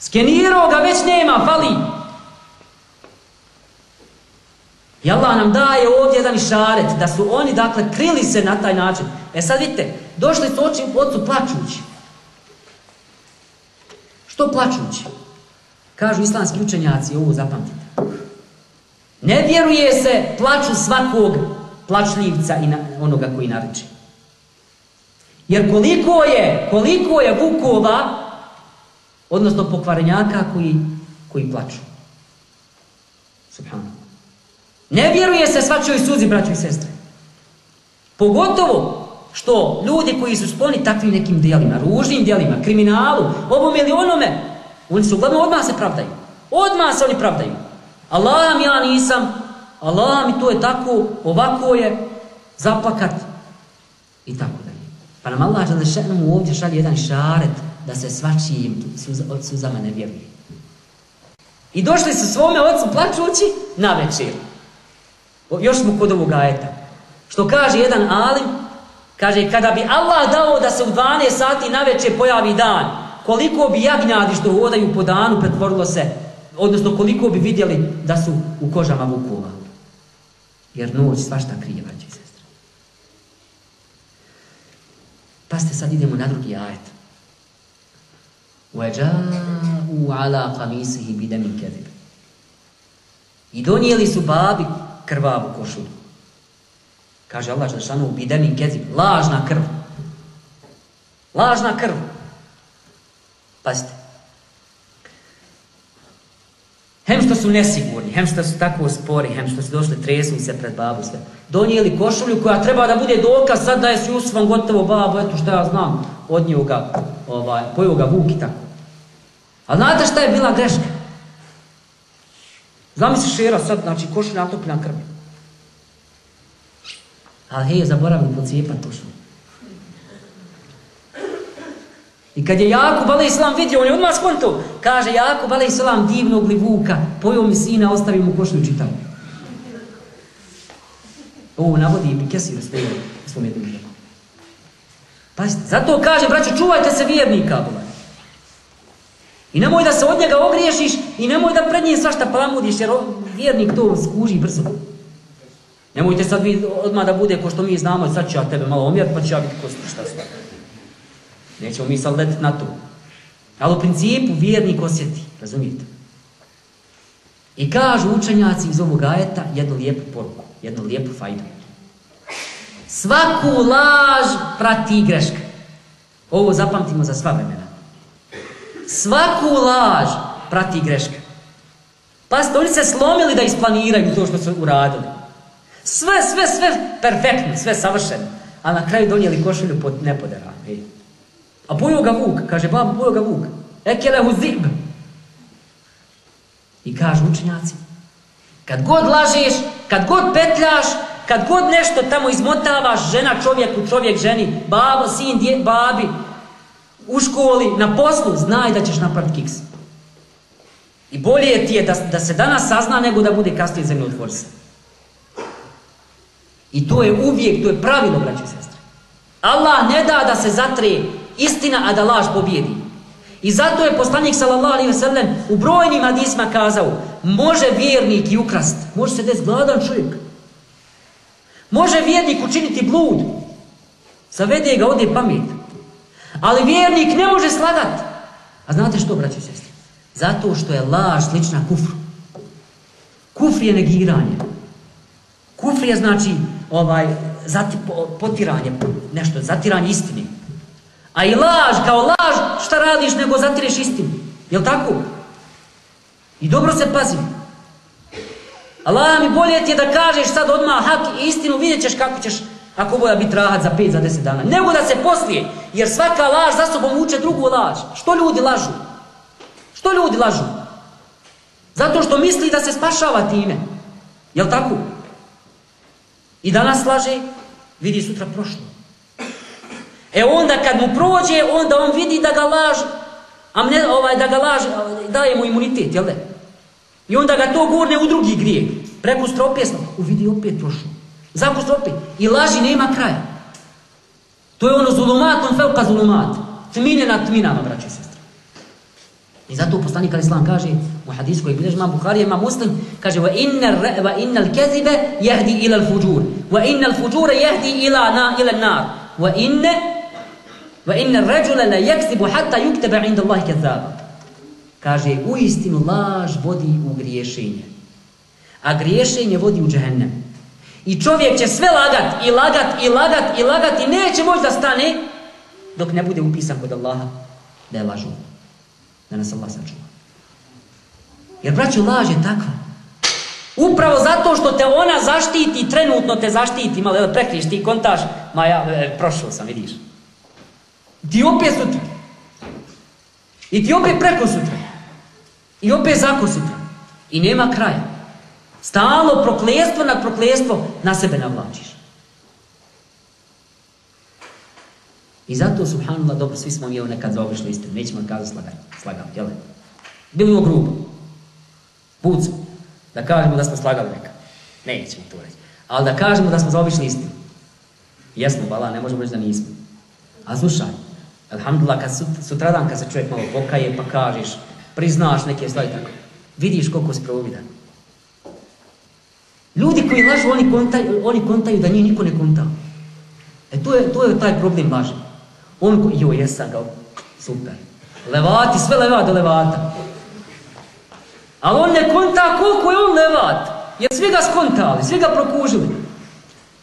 Skenirao ga već nema, fali. I Allah nam daje ovdje jedan išaret, da su oni, dakle, krili se na taj način. E sad vidite, došli su oči u ocu plačući. Što plačući? Kažu islamski učenjaci, ovo zapamtite. Ne vjeruje se plaću svakog plačljivca i na, onoga koji nariče. Jer koliko je, koliko je vukova, odnosno pokvarenjaka koji, koji plaču. Subhanallah. Ne vjeruje se svačoj suzi, braćo i sestre. Pogotovo što ljudi koji su skloni takvim nekim dijelima, ružnim dijelima, kriminalu, ovom ili onome, oni su uglavnom odmah se pravdaju. Odmah se oni pravdaju. Allah mi ja nisam, Allah mi to je tako, ovako je, zaplakat i tako dalje. Pa nam Allah žele ovdje šalje jedan šaret da se svačijim od suzama ne vjeruje. I došli su svome ocu plačući na večeru. Još smo kod ovog ajeta. Što kaže jedan alim, kaže kada bi Allah dao da se u 12 sati na večer pojavi dan, koliko bi jagnjadi što hodaju po danu pretvorilo se, odnosno koliko bi vidjeli da su u kožama vukova. Jer noć svašta krije, braći i sestre. Pa ste sad idemo na drugi ajet. وَجَاءُوا عَلَىٰ قَمِيسِهِ بِدَمِ كَذِبِ I donijeli su babi krvavu košulju. Kaže Allah Žešanu, bidemin kezib, lažna krv. Lažna krv. Pazite. Hem što su nesigurni, hem što su tako spori, hem što su došli tresu se pred babu sve. Donijeli košulju koja treba da bude dokaz sad da je s Jusufom gotovo babu, eto što ja znam, od njega, ovaj, pojio ga vuk i tako. A znate šta je bila greška? Zamisli šera sad, znači košulja na krvi. Ali hej, zaboravim pocijepat košu. I kad je Jakub Ali Islam vidio, on je odmah skonto. Kaže, Jakub Ali Islam divnog li vuka, pojio mi sina, ostavio mu košlju čitam. Ovo navodi i Kesir u svojom, svom jednom. Pazite, zato kaže, braćo, čuvajte se vjernika, bolaj. I nemoj da se od njega ogriješiš i nemoj da pred njim svašta plamudiš, jer vjernik to skuži brzo. Nemojte sad vi odmah da bude ko što mi znamo, sad ću ja tebe malo omjer, pa ću ja biti ko šta sve. Nećemo mi sad letiti na to. Ali u principu vjernik osjeti, razumijete? I kažu učenjaci iz ovog ajeta jednu lijepu poruku, jednu lijepu fajdu. Svaku laž prati greška. Ovo zapamtimo za sva vremena. Svaku laž prati greška. Pa ste oni se slomili da isplaniraju to što su uradili. Sve, sve, sve perfektno, sve savršeno. A na kraju donijeli košulju pod nepodera. E. A pojio ga vuk, kaže baba, pojio ga vuk. Ekelehu zib. I kažu učenjaci, kad god lažeš, kad god petljaš, kad god nešto tamo izmotavaš, žena čovjeku, čovjek ženi, babo, sin, dje, babi, u školi, na poslu, znaj da ćeš napraviti kiks. I bolje ti je da, da se danas sazna nego da bude kasnije zemlje. I to je uvijek, to je pravilo, braći i sestre. Allah ne da da se zatre istina, a da laž pobjedi. I zato je poslanik sallallahu alejhi ve sellem u brojnim hadisima kazao: može vjernik i ukrast, može se des gladan čovjek. Može vjernik učiniti blud. Zavede ga ode pamet. Ali vjernik ne može slagat. A znate što, braći i sestri? Zato što je laž slična kufru. Kufr je negiranje. Kufr je znači ovaj, zati, potiranje, nešto, zatiranje istine. A i laž, kao laž, šta radiš nego zatireš istinu? Jel tako? I dobro se pazi. Allah mi bolje ti je da kažeš sad odmah hak i istinu, vidjet ćeš kako ćeš, ako boja biti rahat za 5, za 10 dana. Nego da se poslije, jer svaka laž za sobom uče drugu laž. Što ljudi lažu? Što ljudi lažu? Zato što misli da se spašava time. Jel tako? I danas laže, vidi sutra prošlo. E onda kad mu prođe, onda on vidi da ga laž, a ne, ovaj, da ga laž, ovaj, daje mu imunitet, jel da? I onda ga to gurne u drugi grijeh. Preko stropjesno, uvidi opet prošlo. Zakust opet. I laži nema kraja. To je ono zulumatom felka zulumat. Tmine na tminama, braći i sestri. I zato poslanik al-Islam kaže, u hadisku koji bilježi imam Bukhari, imam Muslim, kaže, wa inna, wa inna al-kezibe jehdi ila al-fuđur. Wa inna al-fuđure jehdi ila, na, ila nar. Wa inna, wa inna ar-rajula la jeksibu hatta yuktebe inda Allahi kezaba. Kaže, u istinu laž vodi u griješenje. A griješenje vodi u džehennem. I čovjek će sve lagat, i lagat, i lagat, i lagat, i neće moći da stane, dok ne bude upisan kod Allaha da je lažu. Da nas Allah sačuva. Jer, braću, laž je takva. Upravo zato što te ona zaštiti, trenutno te zaštiti, malo, evo, prekriš ti kontaž, ma ja, e, prošao sam, vidiš. Ti opet sutra. I ti opet preko sutra. I opet zako sutra. I nema kraja. Stalo prokljestvo na prokljestvo na sebe navlačiš. I zato, subhanallah, dobro, svi smo mi evo nekad zaobišli istinu. Nećemo kazati slagati, slagati, jel? Bilo grubo. Pucu. Da kažemo da smo slagali neka. Nećemo to reći. Ali da kažemo da smo zaobišli istinu. Jesmo, bala, ne možemo reći da nismo. A slušaj, alhamdulillah, kad sutradan kad se čovjek malo pokaje pa kažeš, priznaš neke stvari tako, vidiš koliko si providan. Ljudi koji lažu, oni kontaju, oni kontaju da njih niko ne konta. E to je, to je taj problem laži. On ko, jo, jesam ga, super. Levati, sve levat do levata. Ali on ne konta koliko je on levat. Jer svi ga skontali, svi ga prokužili.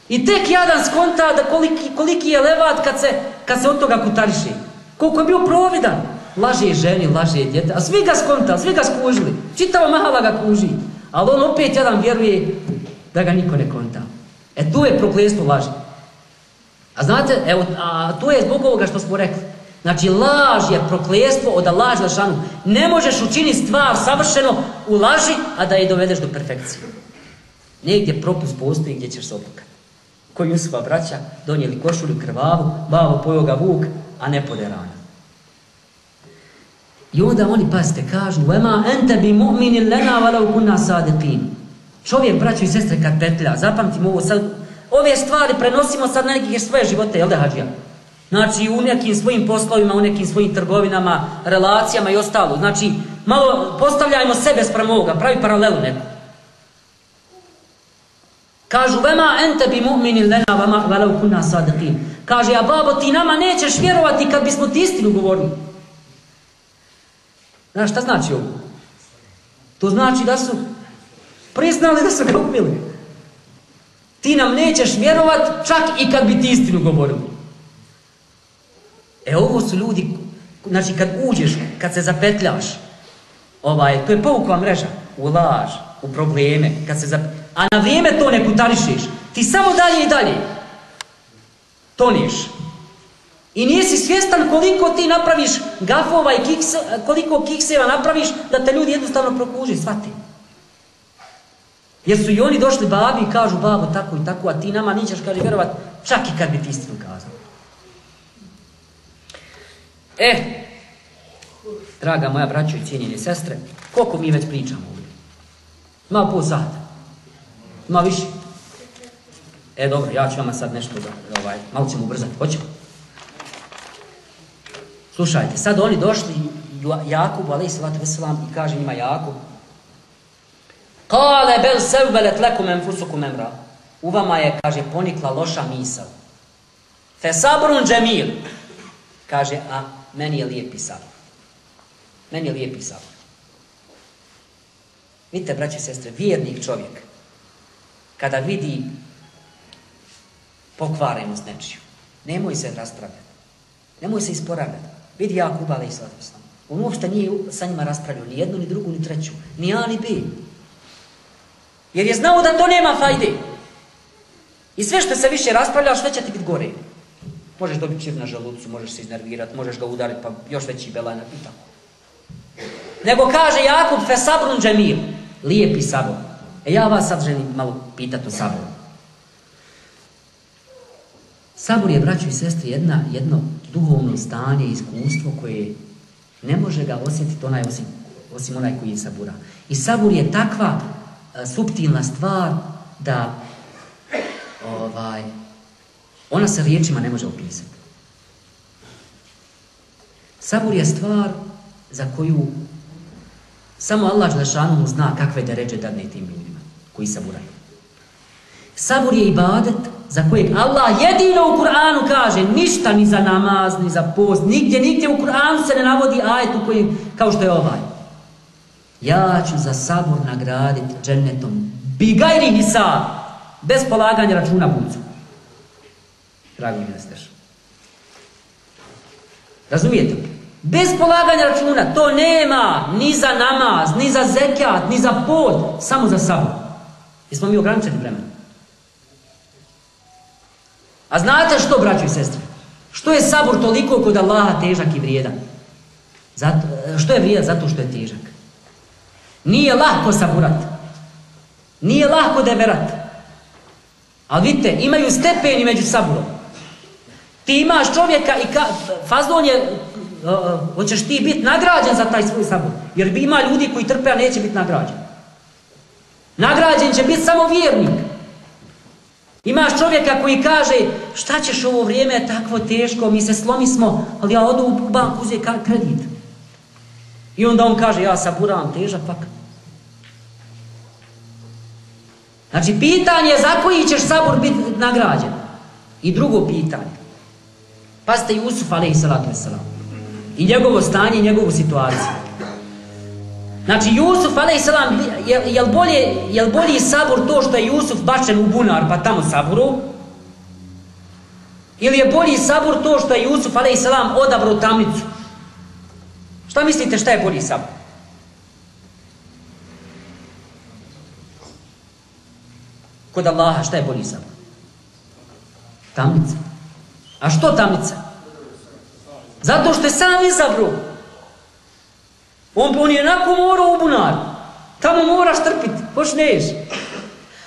I tek jadan skonta da koliki, koliki je levat kad se, kad se od toga kutariši. Koliko je bio providan. Laže ženi, laže djete. A svi ga skonta, svi ga skužili. Čitava mahala ga kuži. Ali on opet jedan vjeruje da ga niko ne konta. E tu je prokljestvo laži. A znate, evo, a to je zbog ovoga što smo rekli. Znači, laž je prokljestvo od laž lašanu. Ne možeš učiniti stvar savršeno u laži, a da je dovedeš do perfekcije. Negdje propust postoji gdje ćeš se opukati. Ko Jusufa braća, donijeli košulju krvavu, bavo pojao ga vuk, a ne pode rana. I onda oni, pazite, kažu, Ema ente bi mu'mini lena valau kunna sadiqin. Čovjek, braćo i sestre, kad petlja, zapamtimo ovo sad, ove stvari prenosimo sad na nekih svoje živote, jel da hađija? Znači, u nekim svojim poslovima, u nekim svojim trgovinama, relacijama i ostalo. Znači, malo postavljajmo sebe sprem ovoga, pravi paralelu neku. Kažu, vema ente bi mu'minil lena vama valau kunna sadiqin. Kaže, a babo, ti nama nećeš vjerovati kad bismo ti istinu govorili. Znaš, šta znači ovo? To znači da su priznali da su ga ubili. Ti nam nećeš vjerovat čak i kad bi ti istinu govorili. E ovo su ljudi, znači kad uđeš, kad se zapetljaš, ovaj, to je povukla mreža, u laž, u probleme, kad se zap... a na vrijeme to ne kutarišiš, ti samo dalje i dalje toniš. I nisi svjestan koliko ti napraviš gafova i kikse, koliko kikseva napraviš da te ljudi jednostavno prokuži, shvati. Jer su i oni došli babi i kažu babo tako i tako, a ti nama nićeš kaže vjerovat čak i kad bi ti istinu kazao. E, draga moja braćo i cijenjene sestre, koliko mi već pričamo ovdje? Ima pol sata. Ima više. E, dobro, ja ću vama sad nešto da, ovaj, malo ćemo ubrzati. Hoćemo? Slušajte, sad oni došli Jakubu, alaih salatu veselam, i kaže njima Jakub, Kale bel sevbelet lekum enfusukum emra. U vama je, kaže, ponikla loša misal. Fe sabrun džemil. Kaže, a meni je lijepi sabor. Meni je lijepi sabor. Vidite, braći i sestre, vjernik čovjek, kada vidi pokvarenost nečiju, nemoj se raspravljati. Nemoj se isporavljati. Vidi Jakub, ali i slatosno. On uopšte nije sa njima raspravljao, ni jednu, ni drugu, ni treću. Ni A, ni B. Jer je znao da to nema fajde. I sve što se više raspravlja, sve će ti biti gore. Možeš dobiti čir na želucu, možeš se iznervirati, možeš ga udariti, pa još veći belaj i tako. Nego kaže Jakub, fe sabrun džemir, lijepi sabor. E ja vas sad želim malo pitati o saboru. Sabor je, braćo i sestri, jedna, jedno duhovno stanje, iskustvo koje ne može ga osjetiti onaj osim, osim onaj koji je sabura. I sabur je takva subtilna stvar da ovaj, ona se riječima ne može opisati. Sabur je stvar za koju samo Allah Želešanu zna kakve da ređe dadne tim ljudima koji saburaju. Sabur je ibadet za kojeg Allah jedino u Kur'anu kaže ništa ni za namaz, ni za post, nigdje, nigdje u Kur'anu se ne navodi ajet u kojim, kao što je ovaj. Ja ću za sabor nagraditi džennetom bigajri hisa, bez polaganja računa bucu. Drago mi nesteš. Razumijete? Bez polaganja računa, to nema ni za namaz, ni za zekat, ni za pod, samo za sabor. Jesmo mi ograničeni vremenom. A znate što, braćo i sestre? Što je sabor toliko kod Allaha težak i vrijedan? Zato, e, što je vrijedan? Zato što je težak. Nije lahko saburat. Nije lahko deverat. Ali vidite, imaju stepeni među saburom. Ti imaš čovjeka i ka, fazlon je, uh, hoćeš ti biti nagrađen za taj svoj sabor. Jer bi ima ljudi koji trpe, a neće biti nagrađen. Nagrađen će biti samo vjernik. Imaš čovjeka koji kaže, šta ćeš ovo vrijeme, takvo teško, mi se slomi smo, ali ja odu u banku uzeti kredit. I onda on kaže, ja saburavam težak pak. Znači, pitanje je za koji ćeš sabor biti nagrađen. I drugo pitanje. Pazite Jusuf, alaih salatu wasalam. I njegovo stanje, i njegovu situaciju. Znači, Jusuf, alaih salam, je, je, li bolje, je li bolji sabor to što je Jusuf bačen u bunar pa tamo saboru? Ili je bolji sabor to što je Jusuf, alaih salam, odabro tamnicu? Pa mislite šta je bolji sabor? Kod Allaha šta je bolji sabah? Tamnica. A što tamnica? Zato što je sam izabro. On, on je onako morao u bunar. Tamo moraš trpiti, počneš.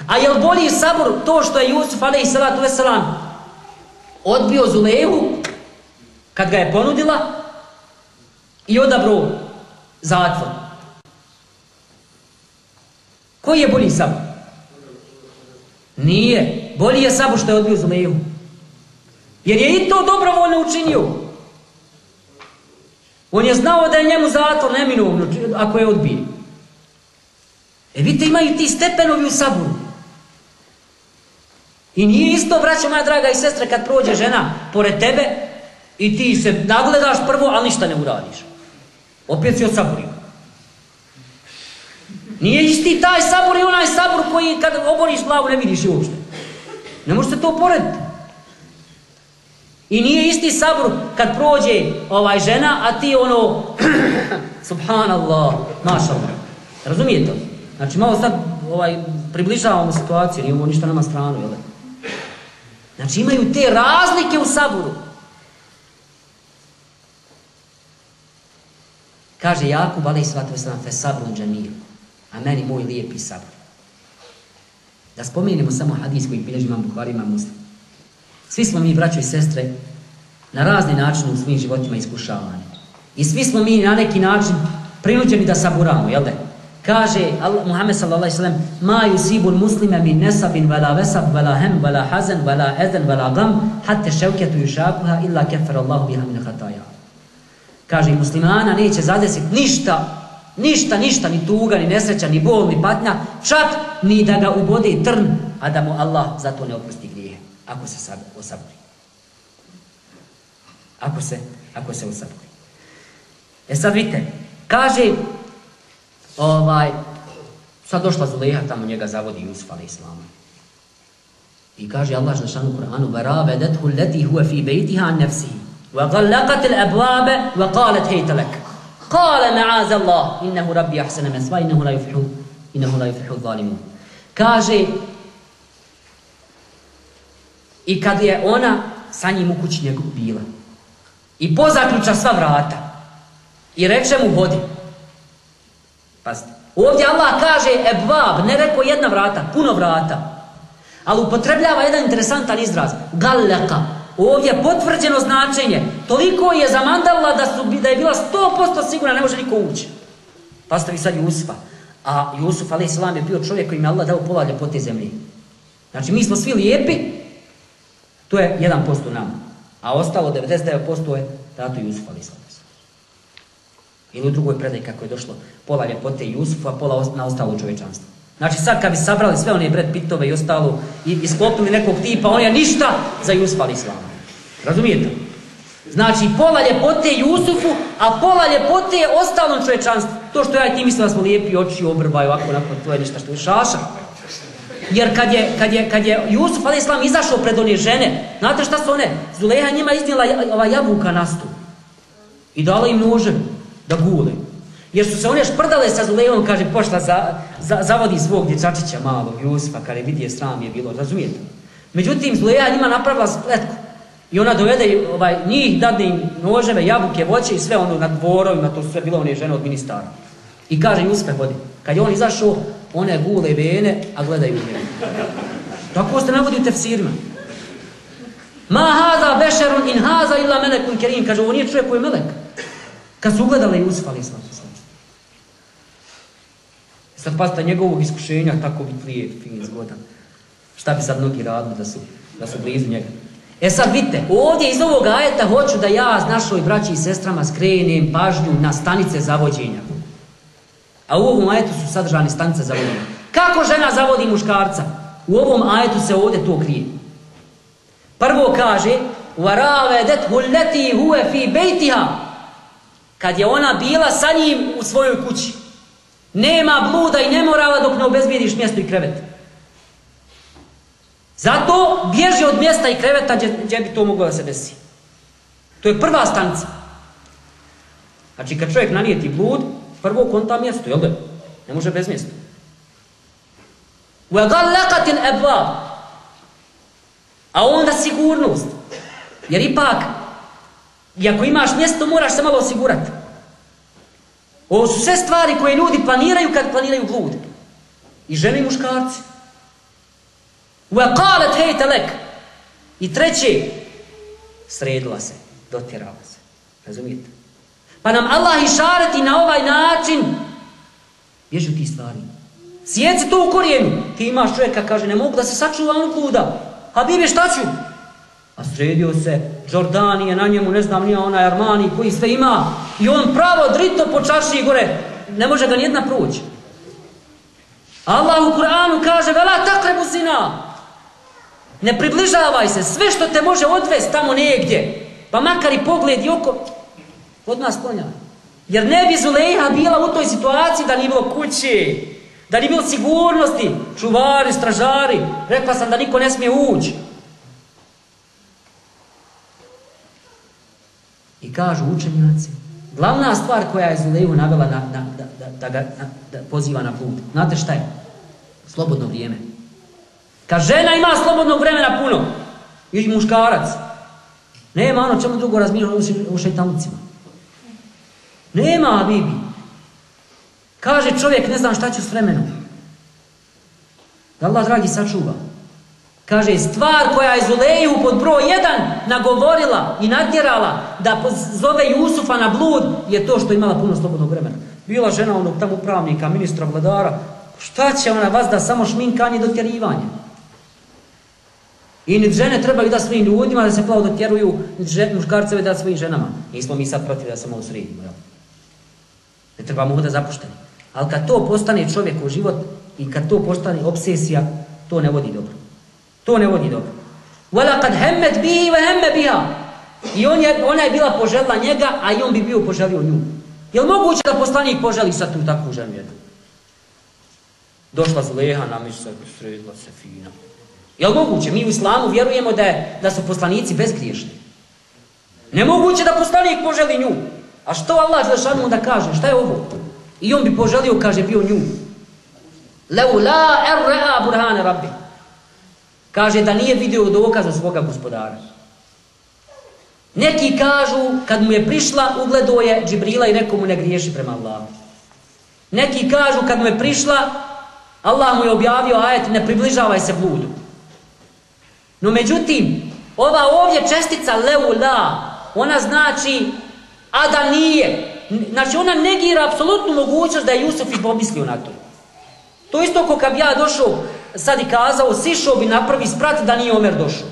A jel bolji sabor to što je Jusuf alaih salatu veselam odbio Zulehu kad ga je ponudila i odabro zatvor. Koji je bolji sabor? Nije. Bolji je sabor što je odbio Zulehu. Jer je i to dobrovoljno učinio. On je znao da je njemu zatvor neminovno ako je odbio. E vidite, imaju ti stepenovi u sabu. I nije isto, braćo moja draga i sestra, kad prođe žena pored tebe i ti se nagledaš prvo, ali ništa ne uradiš. Opet si od. Nije isti taj sabor i onaj sabor koji kad oboriš glavu ne vidiš i uopšte. Ne možete to porediti. I nije isti sabor kad prođe ovaj žena, a ti ono, subhanallah, mašallah. Razumijete? Znači malo sad ovaj, približavamo situaciju, nije ovo ništa nama stranu, jel? Znači imaju te razlike u saboru. Kaže Jakub, ali i svatove sam, fe sabrun džanir, a meni moj lijepi sabor. Da spomenemo samo hadis koji bilježi imam Bukhari, imam muslim. Svi smo mi, braćo i sestre, na razni način u svojim životima iskušavani. I svi smo mi na neki način prinuđeni da saburamo, jel da? Kaže Allah, Muhammed sallallahu alaihi sallam Ma yusibul muslime min nesabin vela vesab vela hem vela hazen vela ezen vela gam hatte ševketu yušakuha illa kefer Allahu biha min hataja kaže muslimana neće zadesiti ništa Ništa, ništa, ni tuga, ni nesreća, ni bol, ni patnja, čak ni da ga ubode trn, a da mu Allah za to ne oprosti grije, ako se osabori. Ako se, ako se osabori. E sad vidite, kaže, ovaj, sad došla Zuleha, tamo njega zavodi Jusuf, ali islama. I kaže Allah na šanu Kur'anu, وَرَابَ دَتْهُ الَّتِي هُوَ فِي بَيْتِهَا نَفْسِهِ وَغَلَّقَتِ الْأَبْوَابَ وَقَالَتْ هَيْتَ لَكَ قال معاذ الله انه ربي احسن مثواي انه لا يفلح انه لا يفلح الظالمون kaže i kad je ona sa njim u kući njegov bila i pozaključa sva vrata i reče mu hodi pazite ovdje Allah kaže ebvab ne rekao jedna vrata puno vrata ali upotrebljava jedan interesantan izraz galleka Ovdje potvrđeno značenje. Toliko je zamandala da, su, da je bila 100% sigurna, ne može niko ući. Pa stavi sad Jusufa. A Jusuf, ali islam, je bio čovjek koji je Allah dao pola ljepote zemlje. Znači, mi smo svi lijepi, to je 1% nam. A ostalo 99% je tato Jusuf, ali islam. Ili u drugoj predaj kako je došlo pola ljepote Jusufa, pola na ostalo čovječanstvo. Znači sad kad bi sabrali sve one Brad Pittove i ostalo i sklopili nekog tipa, on je ništa za Jusuf ali Islama. Razumijete? Znači pola ljepote Jusufu, a pola ljepote je ostalom čovječanstvu. To što ja i ti mislim da smo lijepi oči obrbaju ovako, onako, to je ništa što je šaša. Jer kad je, kad je, kad je Jusuf ali Islam izašao pred one žene, znate šta su one? Zuleha njima iznijela ova jabuka na stu. I dala im nože da gule. Jer su se one šprdale sa Zulejom, kaže, pošla, za, za, zavodi svog dječačića malog, Jusufa, kada je vidio sram je bilo, razumijete? Međutim, Zuleja njima napravila spletku. I ona dovede ovaj, njih, dadne im noževe, jabuke, voće i sve ono na dvorovima, to su sve bilo one žene od ministara. I kaže, uspeh vodi. Kad je on izašao, one gule vene, a gledaju njega. Tako ste navodi u tefsirima. Ma haza bešerun in haza illa melekun kerim. Kaže, ovo nije čovjek koji je melek. Kad su ugledali i ali islam. Sad pasta njegovog iskušenja, tako bi lijep, fin, zgodan. Šta bi sad mnogi radili da su, da su blizu njega? E sad vidite, ovdje iz ovog ajeta hoću da ja s našoj braći i sestrama skrenem pažnju na stanice zavođenja. A u ovom ajetu su sadržane stanice zavođenja. Kako žena zavodi muškarca? U ovom ajetu se ovdje to krije. Prvo kaže وَرَاوَدَتْ هُلَّتِي هُوَ فِي بَيْتِهَا Kad je ona bila sa njim u svojoj kući. Nema bluda i nemorala dok ne obezbijediš mjesto i krevet. Zato bježi od mjesta i kreveta gdje, gdje bi to moglo da se desi. To je prva stanca. Znači kad čovjek nanijeti blud, prvo konta mjesto, jel da? Ne može bez mjesta. وَغَلَّقَتِ الْأَبْوَابِ A onda sigurnost. Jer ipak, i ako imaš mjesto, moraš se malo osigurati. Ovo su sve stvari koje ljudi planiraju kad planiraju blud. I žene i muškarci. وَقَالَتْ هَيْتَ لَكَ I treće, sredila se, dotjerala se. Razumijete? Pa nam Allah išareti na ovaj način bježi ti stvari. Sjeci to u korijenu. Ti imaš čovjeka, kaže, ne mogu da se sačuva ono kuda. A bibe šta ću? A sredio se, Jordanije na njemu, ne znam, nije onaj Armani koji sve ima. I on pravo drito po čaši gore. Ne može ga nijedna proći. Allah u Kur'anu kaže, vela takrebu zina. Ne približavaj se, sve što te može odvesti tamo negdje. Pa makar i pogled i oko, od nas klonja. Jer ne bi Zulejha bila u toj situaciji da nije bilo kući, da nije bilo sigurnosti, čuvari, stražari. Rekla sam da niko ne smije ući. I kažu učenjaci, glavna stvar koja je Zulejhu navela na, na, da, da, da, ga, na, da poziva na put, znate šta je? Slobodno vrijeme. Kad žena ima slobodnog vremena puno, i muškarac, nema ono čemu drugo razmišljati u šeitancima. Nema, Bibi. Kaže čovjek, ne znam šta ću s vremenom. Da Allah, dragi, sačuva. Kaže, stvar koja je Zuleju pod broj 1 nagovorila i natjerala da zove Jusufa na blud je to što imala puno slobodnog vremena. Bila žena onog tamo pravnika, ministra, vladara, šta će ona vas da samo šminkanje i dotjerivanje? I ni žene trebaju da svojim ljudima da se plavo dotjeruju, ni muškarceve da svojim ženama. Nismo mi sad protiv da se malo sredimo, jel? Ne trebamo da zapušteni. Ali kad to postane čovjek u život i kad to postane obsesija, to ne vodi dobro. To ne vodi dobro. Wala kad hemmet bihi wa hemme biha. I on je, ona je bila poželila njega, a i on bi bio poželio nju. Je li moguće da poslanik poželi sad tu takvu ženu jednu? Došla zleha, namišla, sredila se fina. Je li moguće? Mi u islamu vjerujemo da, je, da su poslanici bezgriješni. Nemoguće da poslanik poželi nju. A što Allah Želešanu da kaže? Šta je ovo? I on bi poželio, kaže, bio nju. Leu la erre'a burhane rabbi. Kaže da nije vidio dokaza svoga gospodara. Neki kažu, kad mu je prišla, ugledao je Džibrila i nekomu ne griješi prema Allahu. Neki kažu, kad mu je prišla, Allah mu je objavio ajet, ne približavaj se bludu. No međutim, ova ovdje čestica leula, ona znači, a da nije. Znači ona negira apsolutnu mogućnost da je Jusuf i pomislio na to. To isto ko kad ja došao, sad i kazao, sišao bi napravi sprat da nije Omer došao.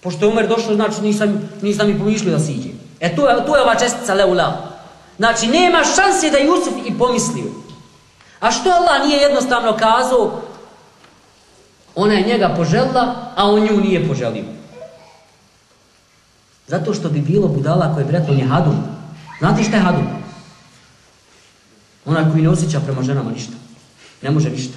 Pošto je Omer došao, znači nisam, nisam i pomišljio da siđe. E to je, to je ova čestica leula. Znači nema šanse da Jusuf i pomislio. A što Allah nije jednostavno kazao, ona je njega poželila, a on nju nije poželio. Zato što bi bilo budala koje bi rekao nje hadum. Znate šta je hadum? Ona koji ne osjeća prema ženama ništa. Ne može ništa.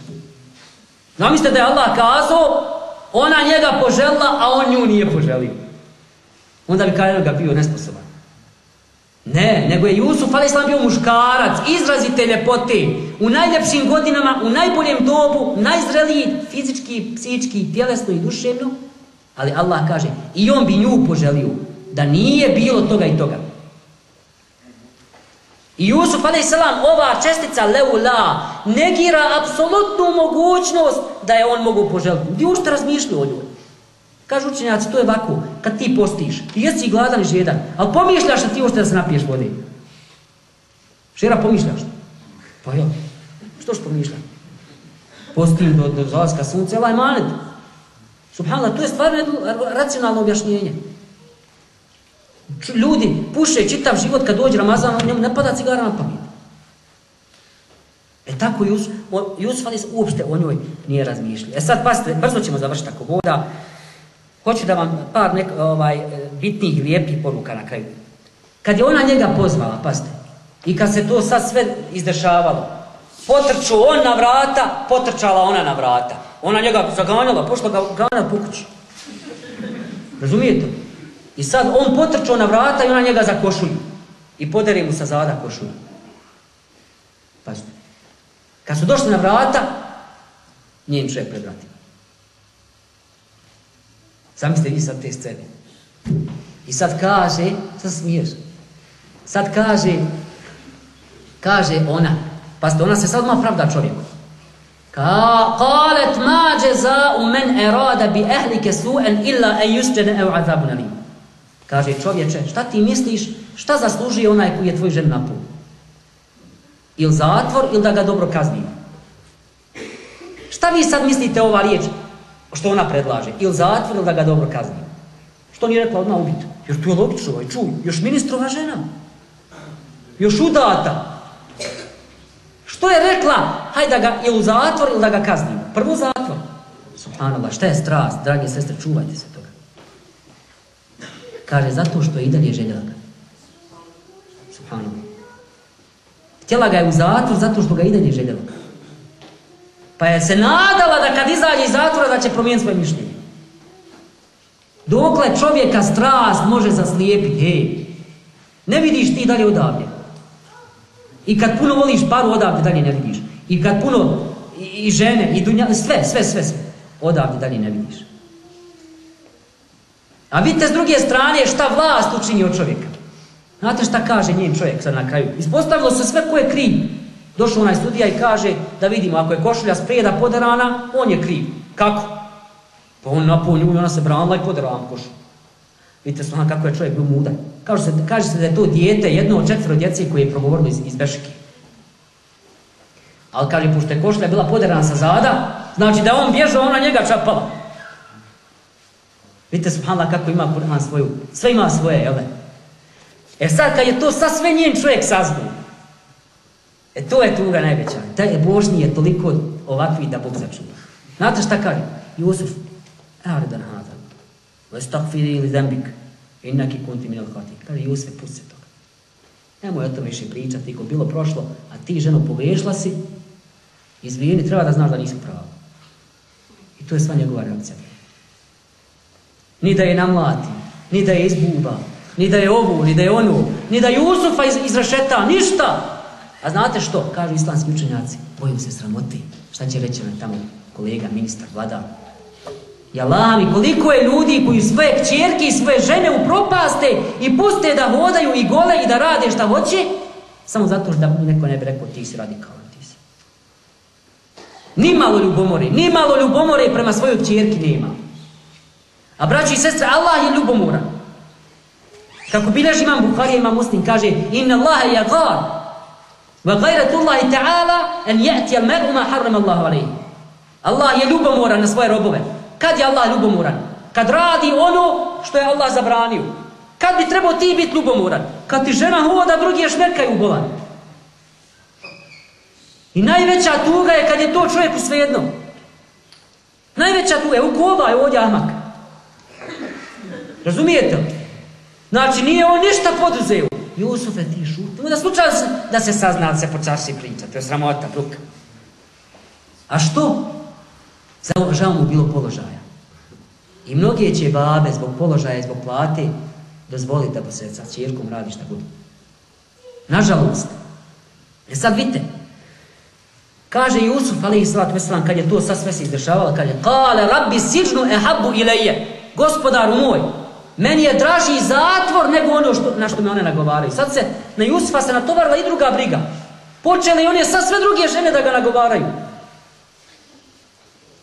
Zamislite da je Allah kazao, ona njega poželila, a on nju nije poželio. Onda bi kada ga bio nesposoban. Ne, nego je Jusuf a.s. bio muškarac, izrazite ljepote, u najljepšim godinama, u najboljem dobu, najzreliji, fizički, psihički, tjelesno i duševno, ali Allah kaže, i on bi nju poželio, da nije bilo toga i toga. I Jusuf a.s. ova čestica leula negira apsolutnu mogućnost da je on mogu poželiti. Gdje ušte razmišljaju o ljudi? Kažu učenjaci, to je ovako, kad ti postiš, ti jesi gladan i žedan, ali pomišljaš da ti ušte da se napiješ vode. Šera, pomišljaš? Pa jo, što što pomišljam? Postim do, do zalaska sunce, ovaj manet. Subhanallah, to je stvarno jedno racionalno objašnjenje. Ljudi puše čitav život kad dođe Ramazan, njemu ne pada cigara na pamet. E tako Jusuf, Jusuf uopšte o njoj nije razmišljio. E sad, pasite, brzo ćemo završiti ako voda. Hoću da vam par nek, ovaj, bitnih i lijepih poruka na kraju. Kad je ona njega pozvala, pazite, i kad se to sad sve izdešavalo, potrču on na vrata, potrčala ona na vrata. Ona njega zaganjala, pošla ga gana po kući. Razumijete? I sad on potrčao na vrata i ona njega za košulju. I podere mu sa zada košulju. Pazite. Kad su došli na vrata, njen čovjek predvratio. Zamislite vi sad te scene. I sad kaže, sad smiješ, sad kaže, kaže ona, pazite, ona se sad odmah pravda čovjeku. Ka, kalet ma džeza u men erada bi ehlike su'en illa en yusđene ev azabu nalim. Kaže čovječe, šta ti misliš, šta zasluži onaj koji je tvoj žen napun? Ili zatvor, ili da ga dobro kaznimo. Šta vi sad mislite ova riječ, što ona predlaže? Ili zatvor, ili da ga dobro kazni? Što nije rekla odmah ubiti? Jer tu je logično, ovaj, čuj, još ministrova žena. Još udata. Što je rekla? Hajde da ga ili u zatvor, ili da ga kaznimo. Prvo zatvor. Subhanallah, šta je strast? Dragi sestre, čuvajte se toga. Kaže, zato što je i dalje željela ga. Subhanallah. Htjela ga je u zatvor zato što ga i dalje željela ga. Pa je se nadala da kad izađe iz zatvora da će promijeniti svoje mišljenje. Dokle čovjeka strast može zaslijepiti, hej, ne vidiš ti dalje odavde. I kad puno voliš paru, odavde dalje ne vidiš. I kad puno i, i žene, i dunja, sve, sve, sve, sve, odavde dalje ne vidiš. A vidite s druge strane šta vlast učini od čovjeka. Znate šta kaže njen čovjek sad na kraju? Ispostavilo se sve ko je kriv. Došao onaj studija i kaže da vidimo ako je košulja sprijeda poderana, on je kriv. Kako? Pa on napolju i ona se branila i poderala košulju. Vidite su kako je čovjek bio mudan. Kaže se, kaže se da je to dijete, jedno od četvro djece koje je progovorilo iz, iz Bešike. Ali kaže, pošto je košulja bila poderana sa zada, znači da on bježao, ona njega čapala. Vidite, subhanallah, kako ima Kur'an svoju, sve ima svoje, jel? E sad, kad je to sa sve njen čovjek saznao, e to je tuga najveća. Taj je Božni je toliko ovakvi da Bog začuva. Znate šta kaže? Jusuf, Aridan Hadan, Vestakfiri ili Zembik, Innaki kunti minel hati. Kaže, Jusuf, pusti toga. Nemoj o tome više pričati, ko bilo prošlo, a ti ženo pogrešla si, izvini, treba da znaš da nisi pravo. I to je sva njegova reakcija. Ni da je namlati, ni da je izbuba, ni da je ovu, ni da je onu, ni da Jusufa iz, izrašeta, ništa. A znate što? Kažu islamski učenjaci, bojim se sramoti. Šta će reći nam tamo kolega, ministar, vlada? Jalami, Allah koliko je ljudi koji svoje kćerke i svoje žene upropaste i puste da hodaju i gole i da rade šta hoće, samo zato da neko ne bi rekao ti si radikalan, ti si. Ni malo ljubomore, ni malo ljubomore prema svojoj kćerki nema. A braći i sestre, Allah je ljubomoran. Kako bileži imam Bukhari imam Muslim, kaže Inna Allahe je gar, wa gajratu Allahi ta'ala en je'ti al mer'u ma harram Allahu alaihi. Allah je ljubomoran na svoje robove. Kad je Allah ljubomoran? Kad radi ono što je Allah zabranio. Kad bi trebao ti biti ljubomoran? Kad ti žena hoda, drugi je šmerkaj bolan. I najveća tuga je kad je to čovjeku svejedno. Najveća tuga je u kova je ovdje ahmak. Razumijete? Znači nije on ništa poduzeo. Jusufe ti šuti. Onda slučaj da se sazna da se počasi priča. To je sramota, bruka. A što? Žao mu bilo položaja. I mnoge će babe zbog položaja i zbog plate dozvoliti da se sa čirkom radi šta bude. Nažalost. E sad vidite. Kaže Jusuf, ali i slat veselam, kad je to sad sve se kad je kale rabbi siđnu ehabu ilaje, gospodaru moj, meni je draži zatvor nego ono što, na što me one nagovaraju. Sad se na Jusufa se natovarila i druga briga. Počele i one sad sve druge žene da ga nagovaraju.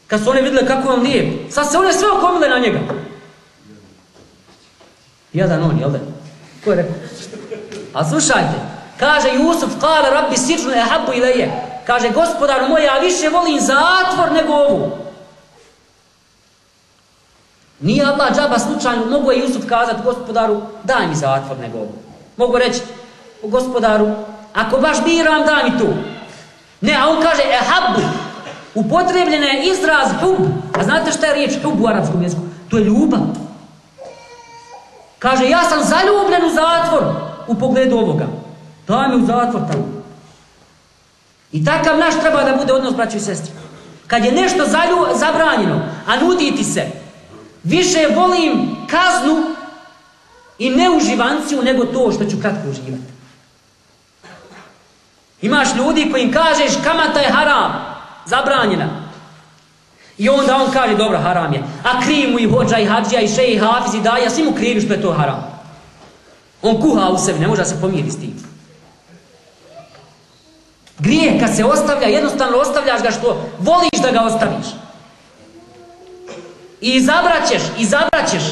Kad su one vidjeli kako vam lijep, sad se one sve okomile na njega. Jedan on, jel da? Ko je rekao? A slušajte, kaže Jusuf, kale rabbi sičnu ehabu ilaje. Kaže, gospodaru moj, ja više volim zatvor nego ovu. Nije Allah džaba slučajno, mogu je Jusuf kazat gospodaru, daj mi zatvor nego ovo. Mogu reći, gospodaru, ako baš biram, daj mi tu. Ne, a on kaže, ehabbu, Upotrebljen je izraz hub. A znate šta je riječ hub u arapskom jeziku? To je ljubav. Kaže, ja sam zaljubljen u zatvor u pogledu ovoga. Daj mi u zatvor tamo. I takav naš treba da bude odnos braću i sestri. Kad je nešto zalju, zabranjeno, a nudi ti se, više volim kaznu i neuživanciju nego to što ću kratko uživati. Imaš ljudi kojim kažeš kamata je haram, zabranjena. I onda on kaže, dobro, haram je. A kriv mu i hođa i hađija i še i hafiz i daja, svi mu krivi što je to haram. On kuha u sebi, ne može se pomijeti s tim. Grije kad se ostavlja, jednostavno ostavljaš ga što voliš da ga ostaviš. I izabraćeš, izabraćeš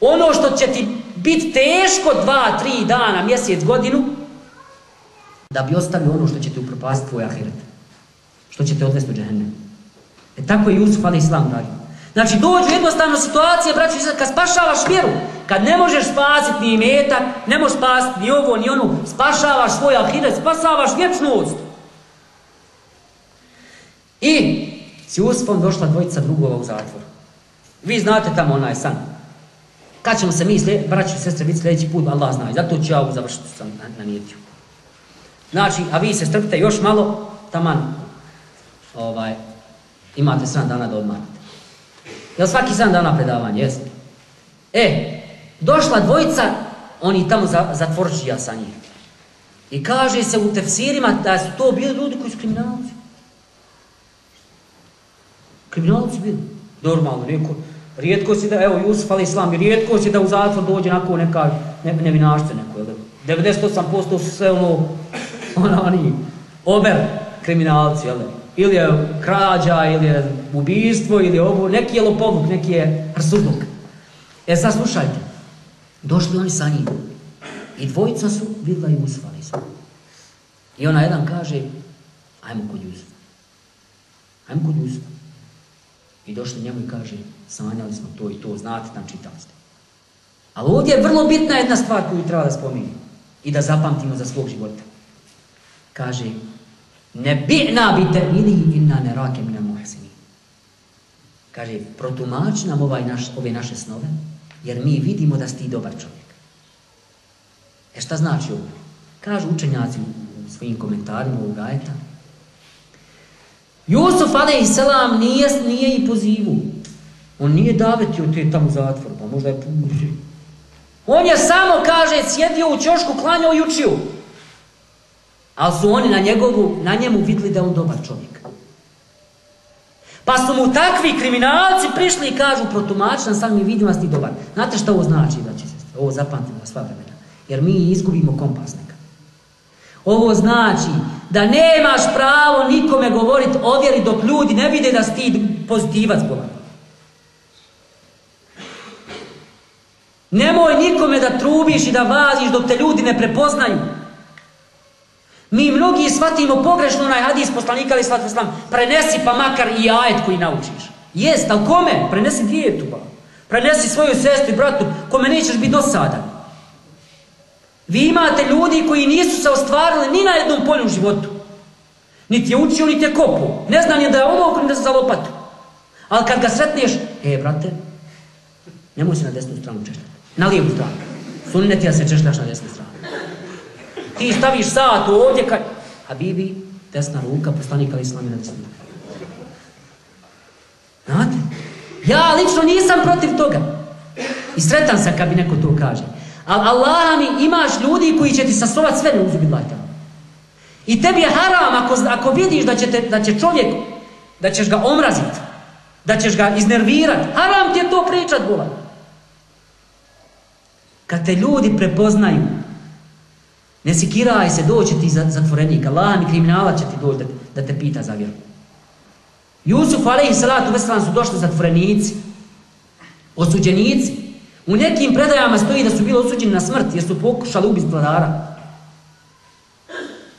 ono što će ti biti teško dva, tri dana, mjesec, godinu, da bi ostavio ono što će ti upropastiti tvoj ahiret što će te odvesti u džehennem. E tako je Jusuf ali islam radi. Znači dođu jednostavno situacije, braći, kad spašavaš vjeru, kad ne možeš spasiti ni metak, ne možeš spasiti ni ovo, ni ono, spašavaš svoj ahiret, spasavaš vječnost. I s Jusufom došla dvojica drugova u zatvor. Vi znate tamo onaj san. Kad ćemo se mi, braći i sestre, biti sljedeći put, Allah zna. Zato ću ja ovu završiti sam na, na nijetju. Znači, a vi se strpite još malo, taman, ovaj, imate 7 dana da odmarate. Jel svaki 7 dana predavanje, jes? E, došla dvojica, oni tamo za, zatvorčija sa njih. I kaže se u tefsirima da su to bili ljudi koji su kriminalci. Kriminalci bili. Normalno, neko. Rijetko si da, evo, Jusuf ali Islam, rijetko si da u zatvor dođe nako neka ne, nevinašce neko, jel? 98% su sve ono, ono, oni, ober kriminalci, jel? ili je krađa, ili je ubijstvo, ili je ovo, neki je lopovuk, neki je rsudluk. E sad slušajte, došli oni sa njim i dvojica su vidla i usvali su. I ona jedan kaže, ajmo kod Jusufa. Ajmo kod Jusufa. I došli njemu i kaže, sanjali smo to i to, znate tam čitali ste. Ali ovdje je vrlo bitna jedna stvar koju treba da spominimo i da zapamtimo za svog života. Kaže, ne bi'na bi te ili inna ne rake mine muhsini. Kaže, protumači nam ovaj naš, ove naše snove, jer mi vidimo da si ti dobar čovjek. E šta znači ovo? Kažu učenjaci u svojim komentarima ovog ajeta. Jusuf a.s. nije, nije i pozivu. On nije davetio te tamo zatvor, pa možda je... On je samo, kaže, sjedio u čošku, klanjao i učio. Ali su oni na, njegovu, na njemu vidli da je on dobar čovjek. Pa su mu takvi kriminalci prišli i kažu protumačan, sam mi vidim da si dobar. Znate šta ovo znači, da će se ovo zapamtimo na sva vremena. Jer mi izgubimo kompas nekad. Ovo znači da nemaš pravo nikome govoriti o vjeri dok ljudi ne vide da si ti pozitivac Boga. Nemoj nikome da trubiš i da vaziš dok te ljudi ne prepoznaju. Mi mnogi shvatimo pogrešno onaj hadis poslanika ali svat islam. Prenesi pa makar i ajet koji naučiš. Jest, ali kome? Prenesi djetu pa. Prenesi svoju sestri, bratu kome nećeš biti dosadan. Vi imate ljudi koji nisu se ostvarili ni na jednom polju u životu. Niti je učio, niti je kopu. Ne zna ni da je ovo ni da se za lopatu. Ali kad ga sretneš, e, brate, nemoj se na desnu stranu češljati. Na lijevu stranu. Sunnet ja se češljaš na desnu stranu. Ti staviš sat ovdje, kad... Habibi, desna ruka, poslanik ali islami na desnu Znate? Ja lično nisam protiv toga. I sretan sam kad bi neko to kaže. Ali Allah mi imaš ljudi koji će ti sasovat sve neuzubit lajta. I tebi je haram ako, ako vidiš da će, te, da će čovjek, da ćeš ga omrazit, da ćeš ga iznervirat, haram ti je to pričat, bolan. Kad te ljudi prepoznaju, ne sikiraj se, doće ti zatvorenik, Allah mi kriminala će ti doći da, da te pita za vjeru. Jusuf, alaihi salatu, veselam su došli zatvorenici, osuđenici, U nekim predajama stoji da su bili osuđeni na smrt jer su pokušali ubiti vladara.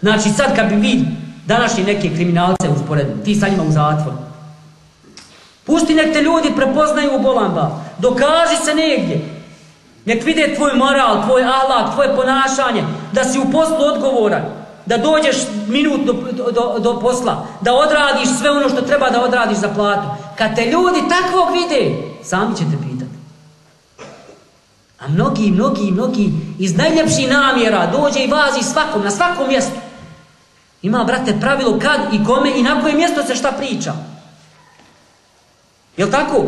Znači sad kad bi vi današnji neke kriminalce usporedili, ti sa njima u zatvor. Pusti nek te ljudi prepoznaju u bolamba. Dokaži se negdje. Nek vide tvoj moral, tvoj alat, tvoje ponašanje. Da si u poslu odgovoran. Da dođeš minut do, do, do posla. Da odradiš sve ono što treba da odradiš za platu. Kad te ljudi takvog vide, sami će te. A mnogi, mnogi, mnogi iz najljepših namjera dođe i vazi svakom, na svakom mjestu. Ima, brate, pravilo kad i kome i na koje mjesto se šta priča. Jel tako?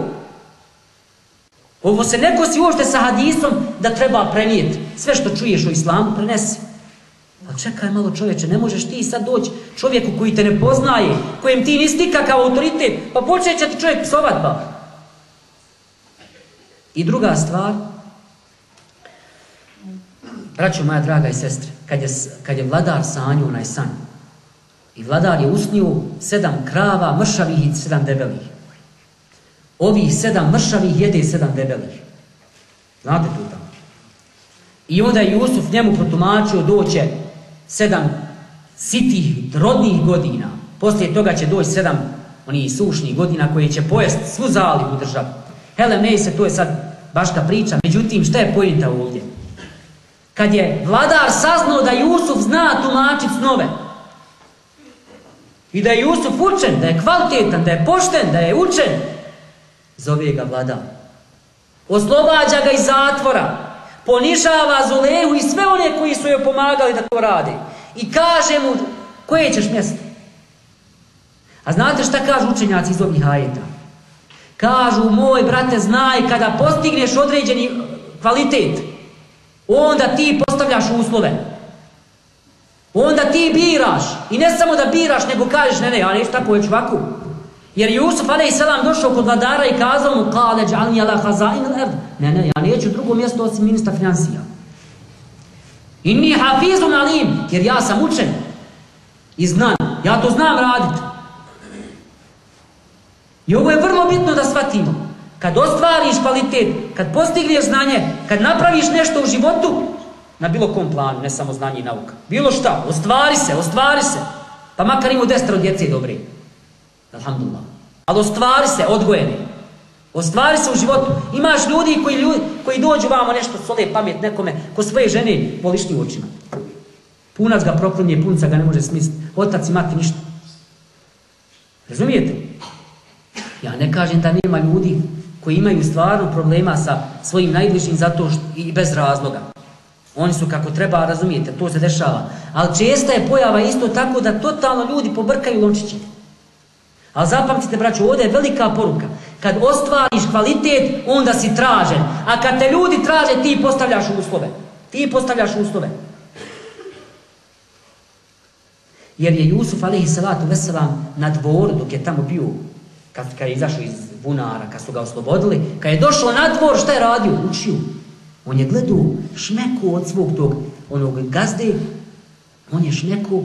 Ovo se neko si uopšte sa hadisom da treba prenijeti. Sve što čuješ o islamu, prenesi. Ali čekaj malo čovječe, ne možeš ti sad doći čovjeku koji te ne poznaje, kojem ti nisi nikakav autoritet, pa počet će ti čovjek psovat, ba. I druga stvar, Braćo moja draga i sestre, kad je, kad je vladar sanju onaj san, i vladar je usnio sedam krava mršavih i sedam debelih. Ovih sedam mršavih jede sedam debelih. Znate tu tamo. I onda je Jusuf njemu protumačio doće sedam sitih, rodnih godina. Poslije toga će doći sedam onih sušnih godina koje će pojest svu zalivu državu. Hele, ne se, to je sad baška priča. Međutim, šta je pojenta ovdje? Kad je vladar saznao da Jusuf zna tumačit snove i da je Jusuf učen, da je kvalitetan, da je pošten, da je učen, zove ga vladar. Oslobađa ga iz zatvora, ponižava Zulehu i sve one koji su joj pomagali da to radi. I kaže mu, koje ćeš mjesto? A znate šta kažu učenjaci iz ovih hajeta? Kažu, moj brate, znaj, kada postigneš određeni kvalitet, onda ti postavljaš uslove. Onda ti biraš. I ne samo da biraš, nego kažeš, ne, ne, ja neću tako već ovako. Jer Jusuf a.s. došao kod vladara i kazao mu, kale, džalni ala hazain al erd. Ne, ne, ja neću drugo mjesto osim ministra financija. Inni hafizun alim, jer ja sam učen. I znam, ja to znam raditi. I ovo je vrlo bitno da shvatimo. Kad ostvariš kvalitet, kad postigneš znanje, kad napraviš nešto u životu, na bilo kom planu, ne samo znanje i nauka. Bilo šta, ostvari se, ostvari se. Pa makar imao destro djece i dobri. Alhamdulillah. Ali ostvari se odgojeni. Ostvari se u životu. Imaš ljudi koji, ljudi, koji dođu vamo nešto sole pamet nekome, ko svoje žene volišti u očima. Punac ga proklinje, punca ga ne može smisliti. Otac i mati ništa. Razumijete? Ja ne kažem da nema ljudi koji imaju stvarno problema sa svojim najbližim zato što i bez razloga. Oni su kako treba, razumijete, to se dešava. Ali česta je pojava isto tako da totalno ljudi pobrkaju lončiće. Ali zapamtite, braću, ovdje je velika poruka. Kad ostvariš kvalitet, onda si tražen. A kad te ljudi traže, ti postavljaš uslove. Ti postavljaš uslove. Jer je Jusuf, alaihi salatu veselam, na dvoru, dok je tamo bio, kad, kad je izašao iz bunara, kad su ga oslobodili, kad je došao na dvor, šta je radio? Učio. On je gledao šmeku od svog tog onog gazde, on je šmeku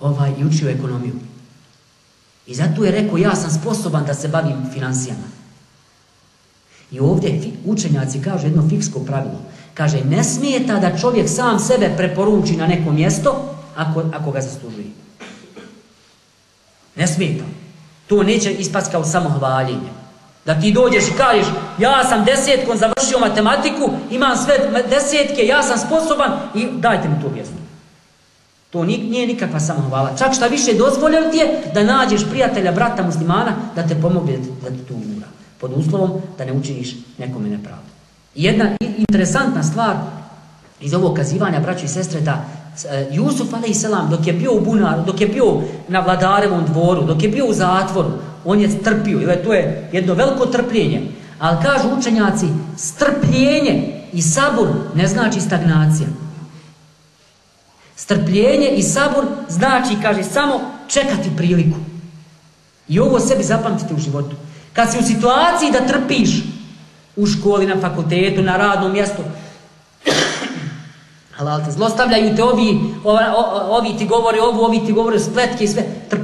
ovaj, i učio ekonomiju. I zato je rekao, ja sam sposoban da se bavim financijama. I ovdje učenjaci kažu jedno fiksko pravilo. Kaže, ne smijeta da čovjek sam sebe preporuči na neko mjesto ako, ako ga zaslužuje. Ne smijeta. To neće ispast kao samohvaljenje. Da ti dođeš i kažeš, ja sam desetkom završio matematiku, imam sve desetke, ja sam sposoban i dajte mi to mjesto. To nije nikakva samohvala. Čak šta više dozvoljeno ti je da nađeš prijatelja, brata muslimana, da te pomogne da ti tu umura. Pod uslovom da ne učiniš nekome nepravdu. Jedna interesantna stvar iz ovog kazivanja, braćo i sestre, da e, Jusuf a.s. dok je bio u bunaru, dok je bio na vladarevom dvoru, dok je bio u zatvoru, on je strpio, ili ovaj, to je jedno veliko trpljenje. Ali kažu učenjaci, strpljenje i sabur ne znači stagnacija. Strpljenje i sabur znači, kaže, samo čekati priliku. I ovo sebi zapamtite u životu. Kad si u situaciji da trpiš u školi, na fakultetu, na radnom mjestu, halal te zlostavljaju te ovi, ova, ovi ti govore ovo, ovi ti govore spletke i sve, trpi.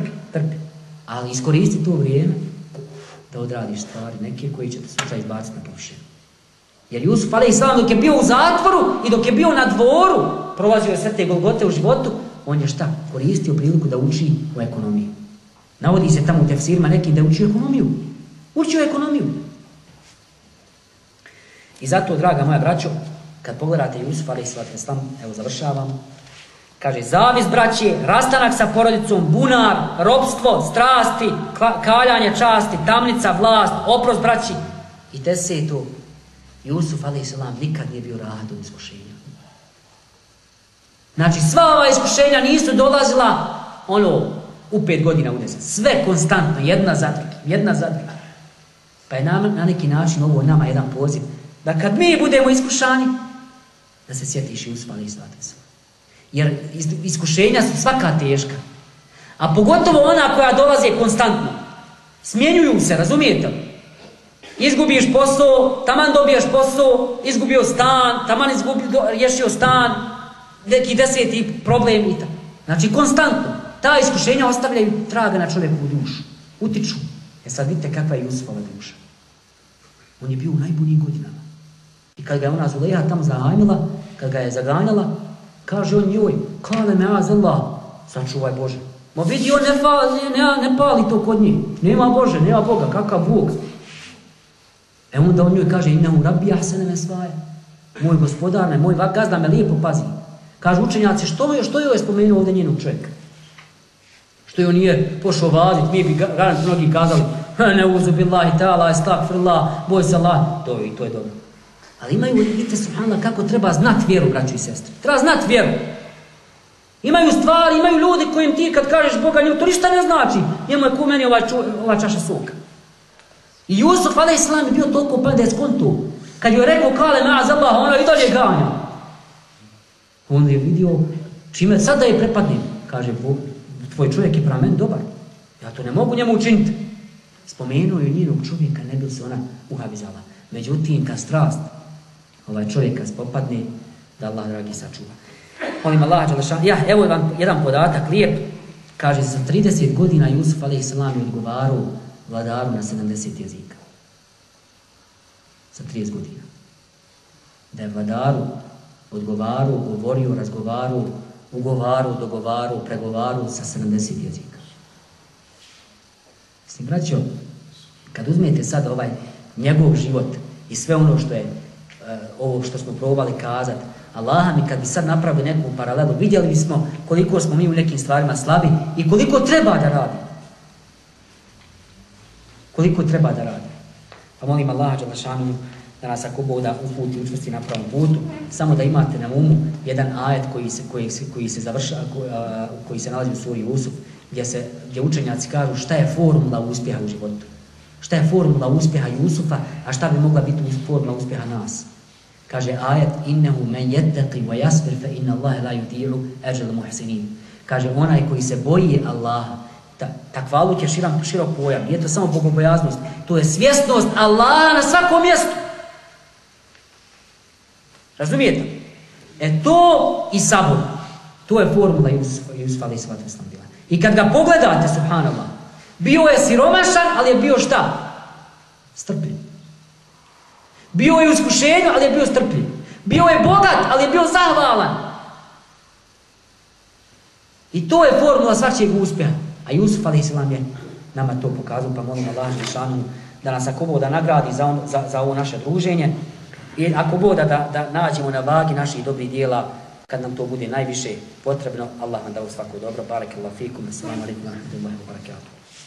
Ali iskoristi to vrijeme da odradiš stvari neke koji će te slučaj izbaciti na površinu. Jer Jusuf, ali Islam dok je bio u zatvoru i dok je bio na dvoru, prolazio je sve te golgote u životu, on je šta? Koristio priliku da uči u ekonomiji. Navodi se tamo u tefsirima nekim da uči ekonomiju. Uči u ekonomiju. I zato, draga moja braćo, kad pogledate Jusuf, ali Islam, evo završavam, kaže, zavis braće, rastanak sa porodicom, bunar, robstvo, strasti, kaljanje časti, tamnica, vlast, oprost braći i deseto, Jusuf a.s. nikad nije bio rahat od iskušenja. Znači, sva ova iskušenja nisu dolazila ono, u pet godina unesa. Sve konstantno, jedna za drugim, jedna za drugim. Pa je nam, na neki način ovo nama jedan poziv, da kad mi budemo iskušani, da se sjetiš Jusuf a.s. Jer iskušenja su svaka teška. A pogotovo ona koja dolaze konstantno. Smjenjuju se, razumijete li? izgubiš posao, taman dobiješ posao, izgubio stan, taman izgubio, rješio stan, neki deseti problem i tako. Znači, konstantno, ta iskušenja ostavljaju traga na čovjeku u dušu. Utiču. E sad vidite kakva je Jusufova duša. On je bio u najboljim godinama. I kad ga je ona Zuleha tamo zahajmila, kad ga je zaganjala, kaže on njoj, kale me azallah, sačuvaj Bože. Ma vidi, on ne, fali, ne, ne pali to kod njih. Nema Bože, nema Boga, kakav Bog. E onda on njoj kaže, ina u rabi ahsene me svaje. Moj gospodar me, moj gazda me lijepo pazi. Kaže učenjaci, što što je ovaj spomenuo ovdje njenog čovjeka? Što je on nije pošao vazit, mi bi garant mnogi kazali, ne uzubillahi ta'ala, estakfirullah, boj se Allah, to je, to je dobro. Ali imaju, vidite subhanallah, kako treba znat vjeru, braću i sestri. Treba znat vjeru. Imaju stvari, imaju ljudi kojim ti kad kažeš Boga njim, to ništa ne znači. Njemu je ku meni ova, ču, ova čaša soka. I Jusuf a.s. je bio toliko pa da je skontu. Kad joj rekao kale ma'az Allah, ona i dalje ganja. On je vidio čime sad da je prepadne. Kaže, tvoj čovjek je pramen dobar. Ja to ne mogu njemu učiniti. Spomenuo je njenog čovjeka, ne bi se ona uhavizala. Međutim, kad strast ovaj čovjeka spopadne, da Allah dragi sačuva. Molim Allah, Đalešan, ja, evo vam jedan podatak lijep. Kaže, za 30 godina Jusuf a.s. je odgovarao vladaru na 70 jezika. Za 30 godina. Da je vladaru odgovaru, govorio, razgovaru, ugovaru, dogovaru, pregovaru sa 70 jezika. Mislim, braćo, Kad uzmete sad ovaj njegov život i sve ono što je, Eh, ovo što smo probali kazati, Allaha mi kad bi sad napravili neku paralelu, vidjeli bismo koliko smo mi u nekim stvarima slabi i koliko treba da radi. Koliko treba da radi. Pa molim Allaha Đalašanu da nas ako Bog da uputi učvrsti na pravom putu, samo da imate na umu jedan ajet koji se, koji, koji se završa, eh, koji se nalazi u suri Usuf, gdje, se, gdje učenjaci kažu šta je formula uspjeha u životu. Šta je formula uspjeha Jusufa, a šta bi mogla biti formula uspjeha nas. Kaže ajet, innehu men yattaqi wa yasbir fa inna Allaha la yudiru eđel muhsinin. Kaže onaj koji se boji Allaha, ta, takvaluk je širok, širok pojam, nije to samo bogobojaznost, to je svjesnost Allaha na svakom mjestu. Razumijete? E to i sabor. To je formula Jusufa, Jusufa ali sva bila. I kad ga pogledate, subhanallah, bio je siromašan, ali je bio šta? Strpljen. Bio je u iskušenju, ali je bio strpljiv. Bio je bogat, ali je bio zahvalan. I to je formula svačijeg uspjeha. A Jusuf, ali islam je nama to pokazao, pa molim Allah, Žešanu, da nas ako da nagradi za, on, za, za ovo naše druženje. I ako Bog da, da nađemo na vagi naših dobrih dijela, kad nam to bude najviše potrebno, Allah nam da svako dobro. Barakallahu fikum, assalamu alaikum, wa rahmatullahi wa barakatuh.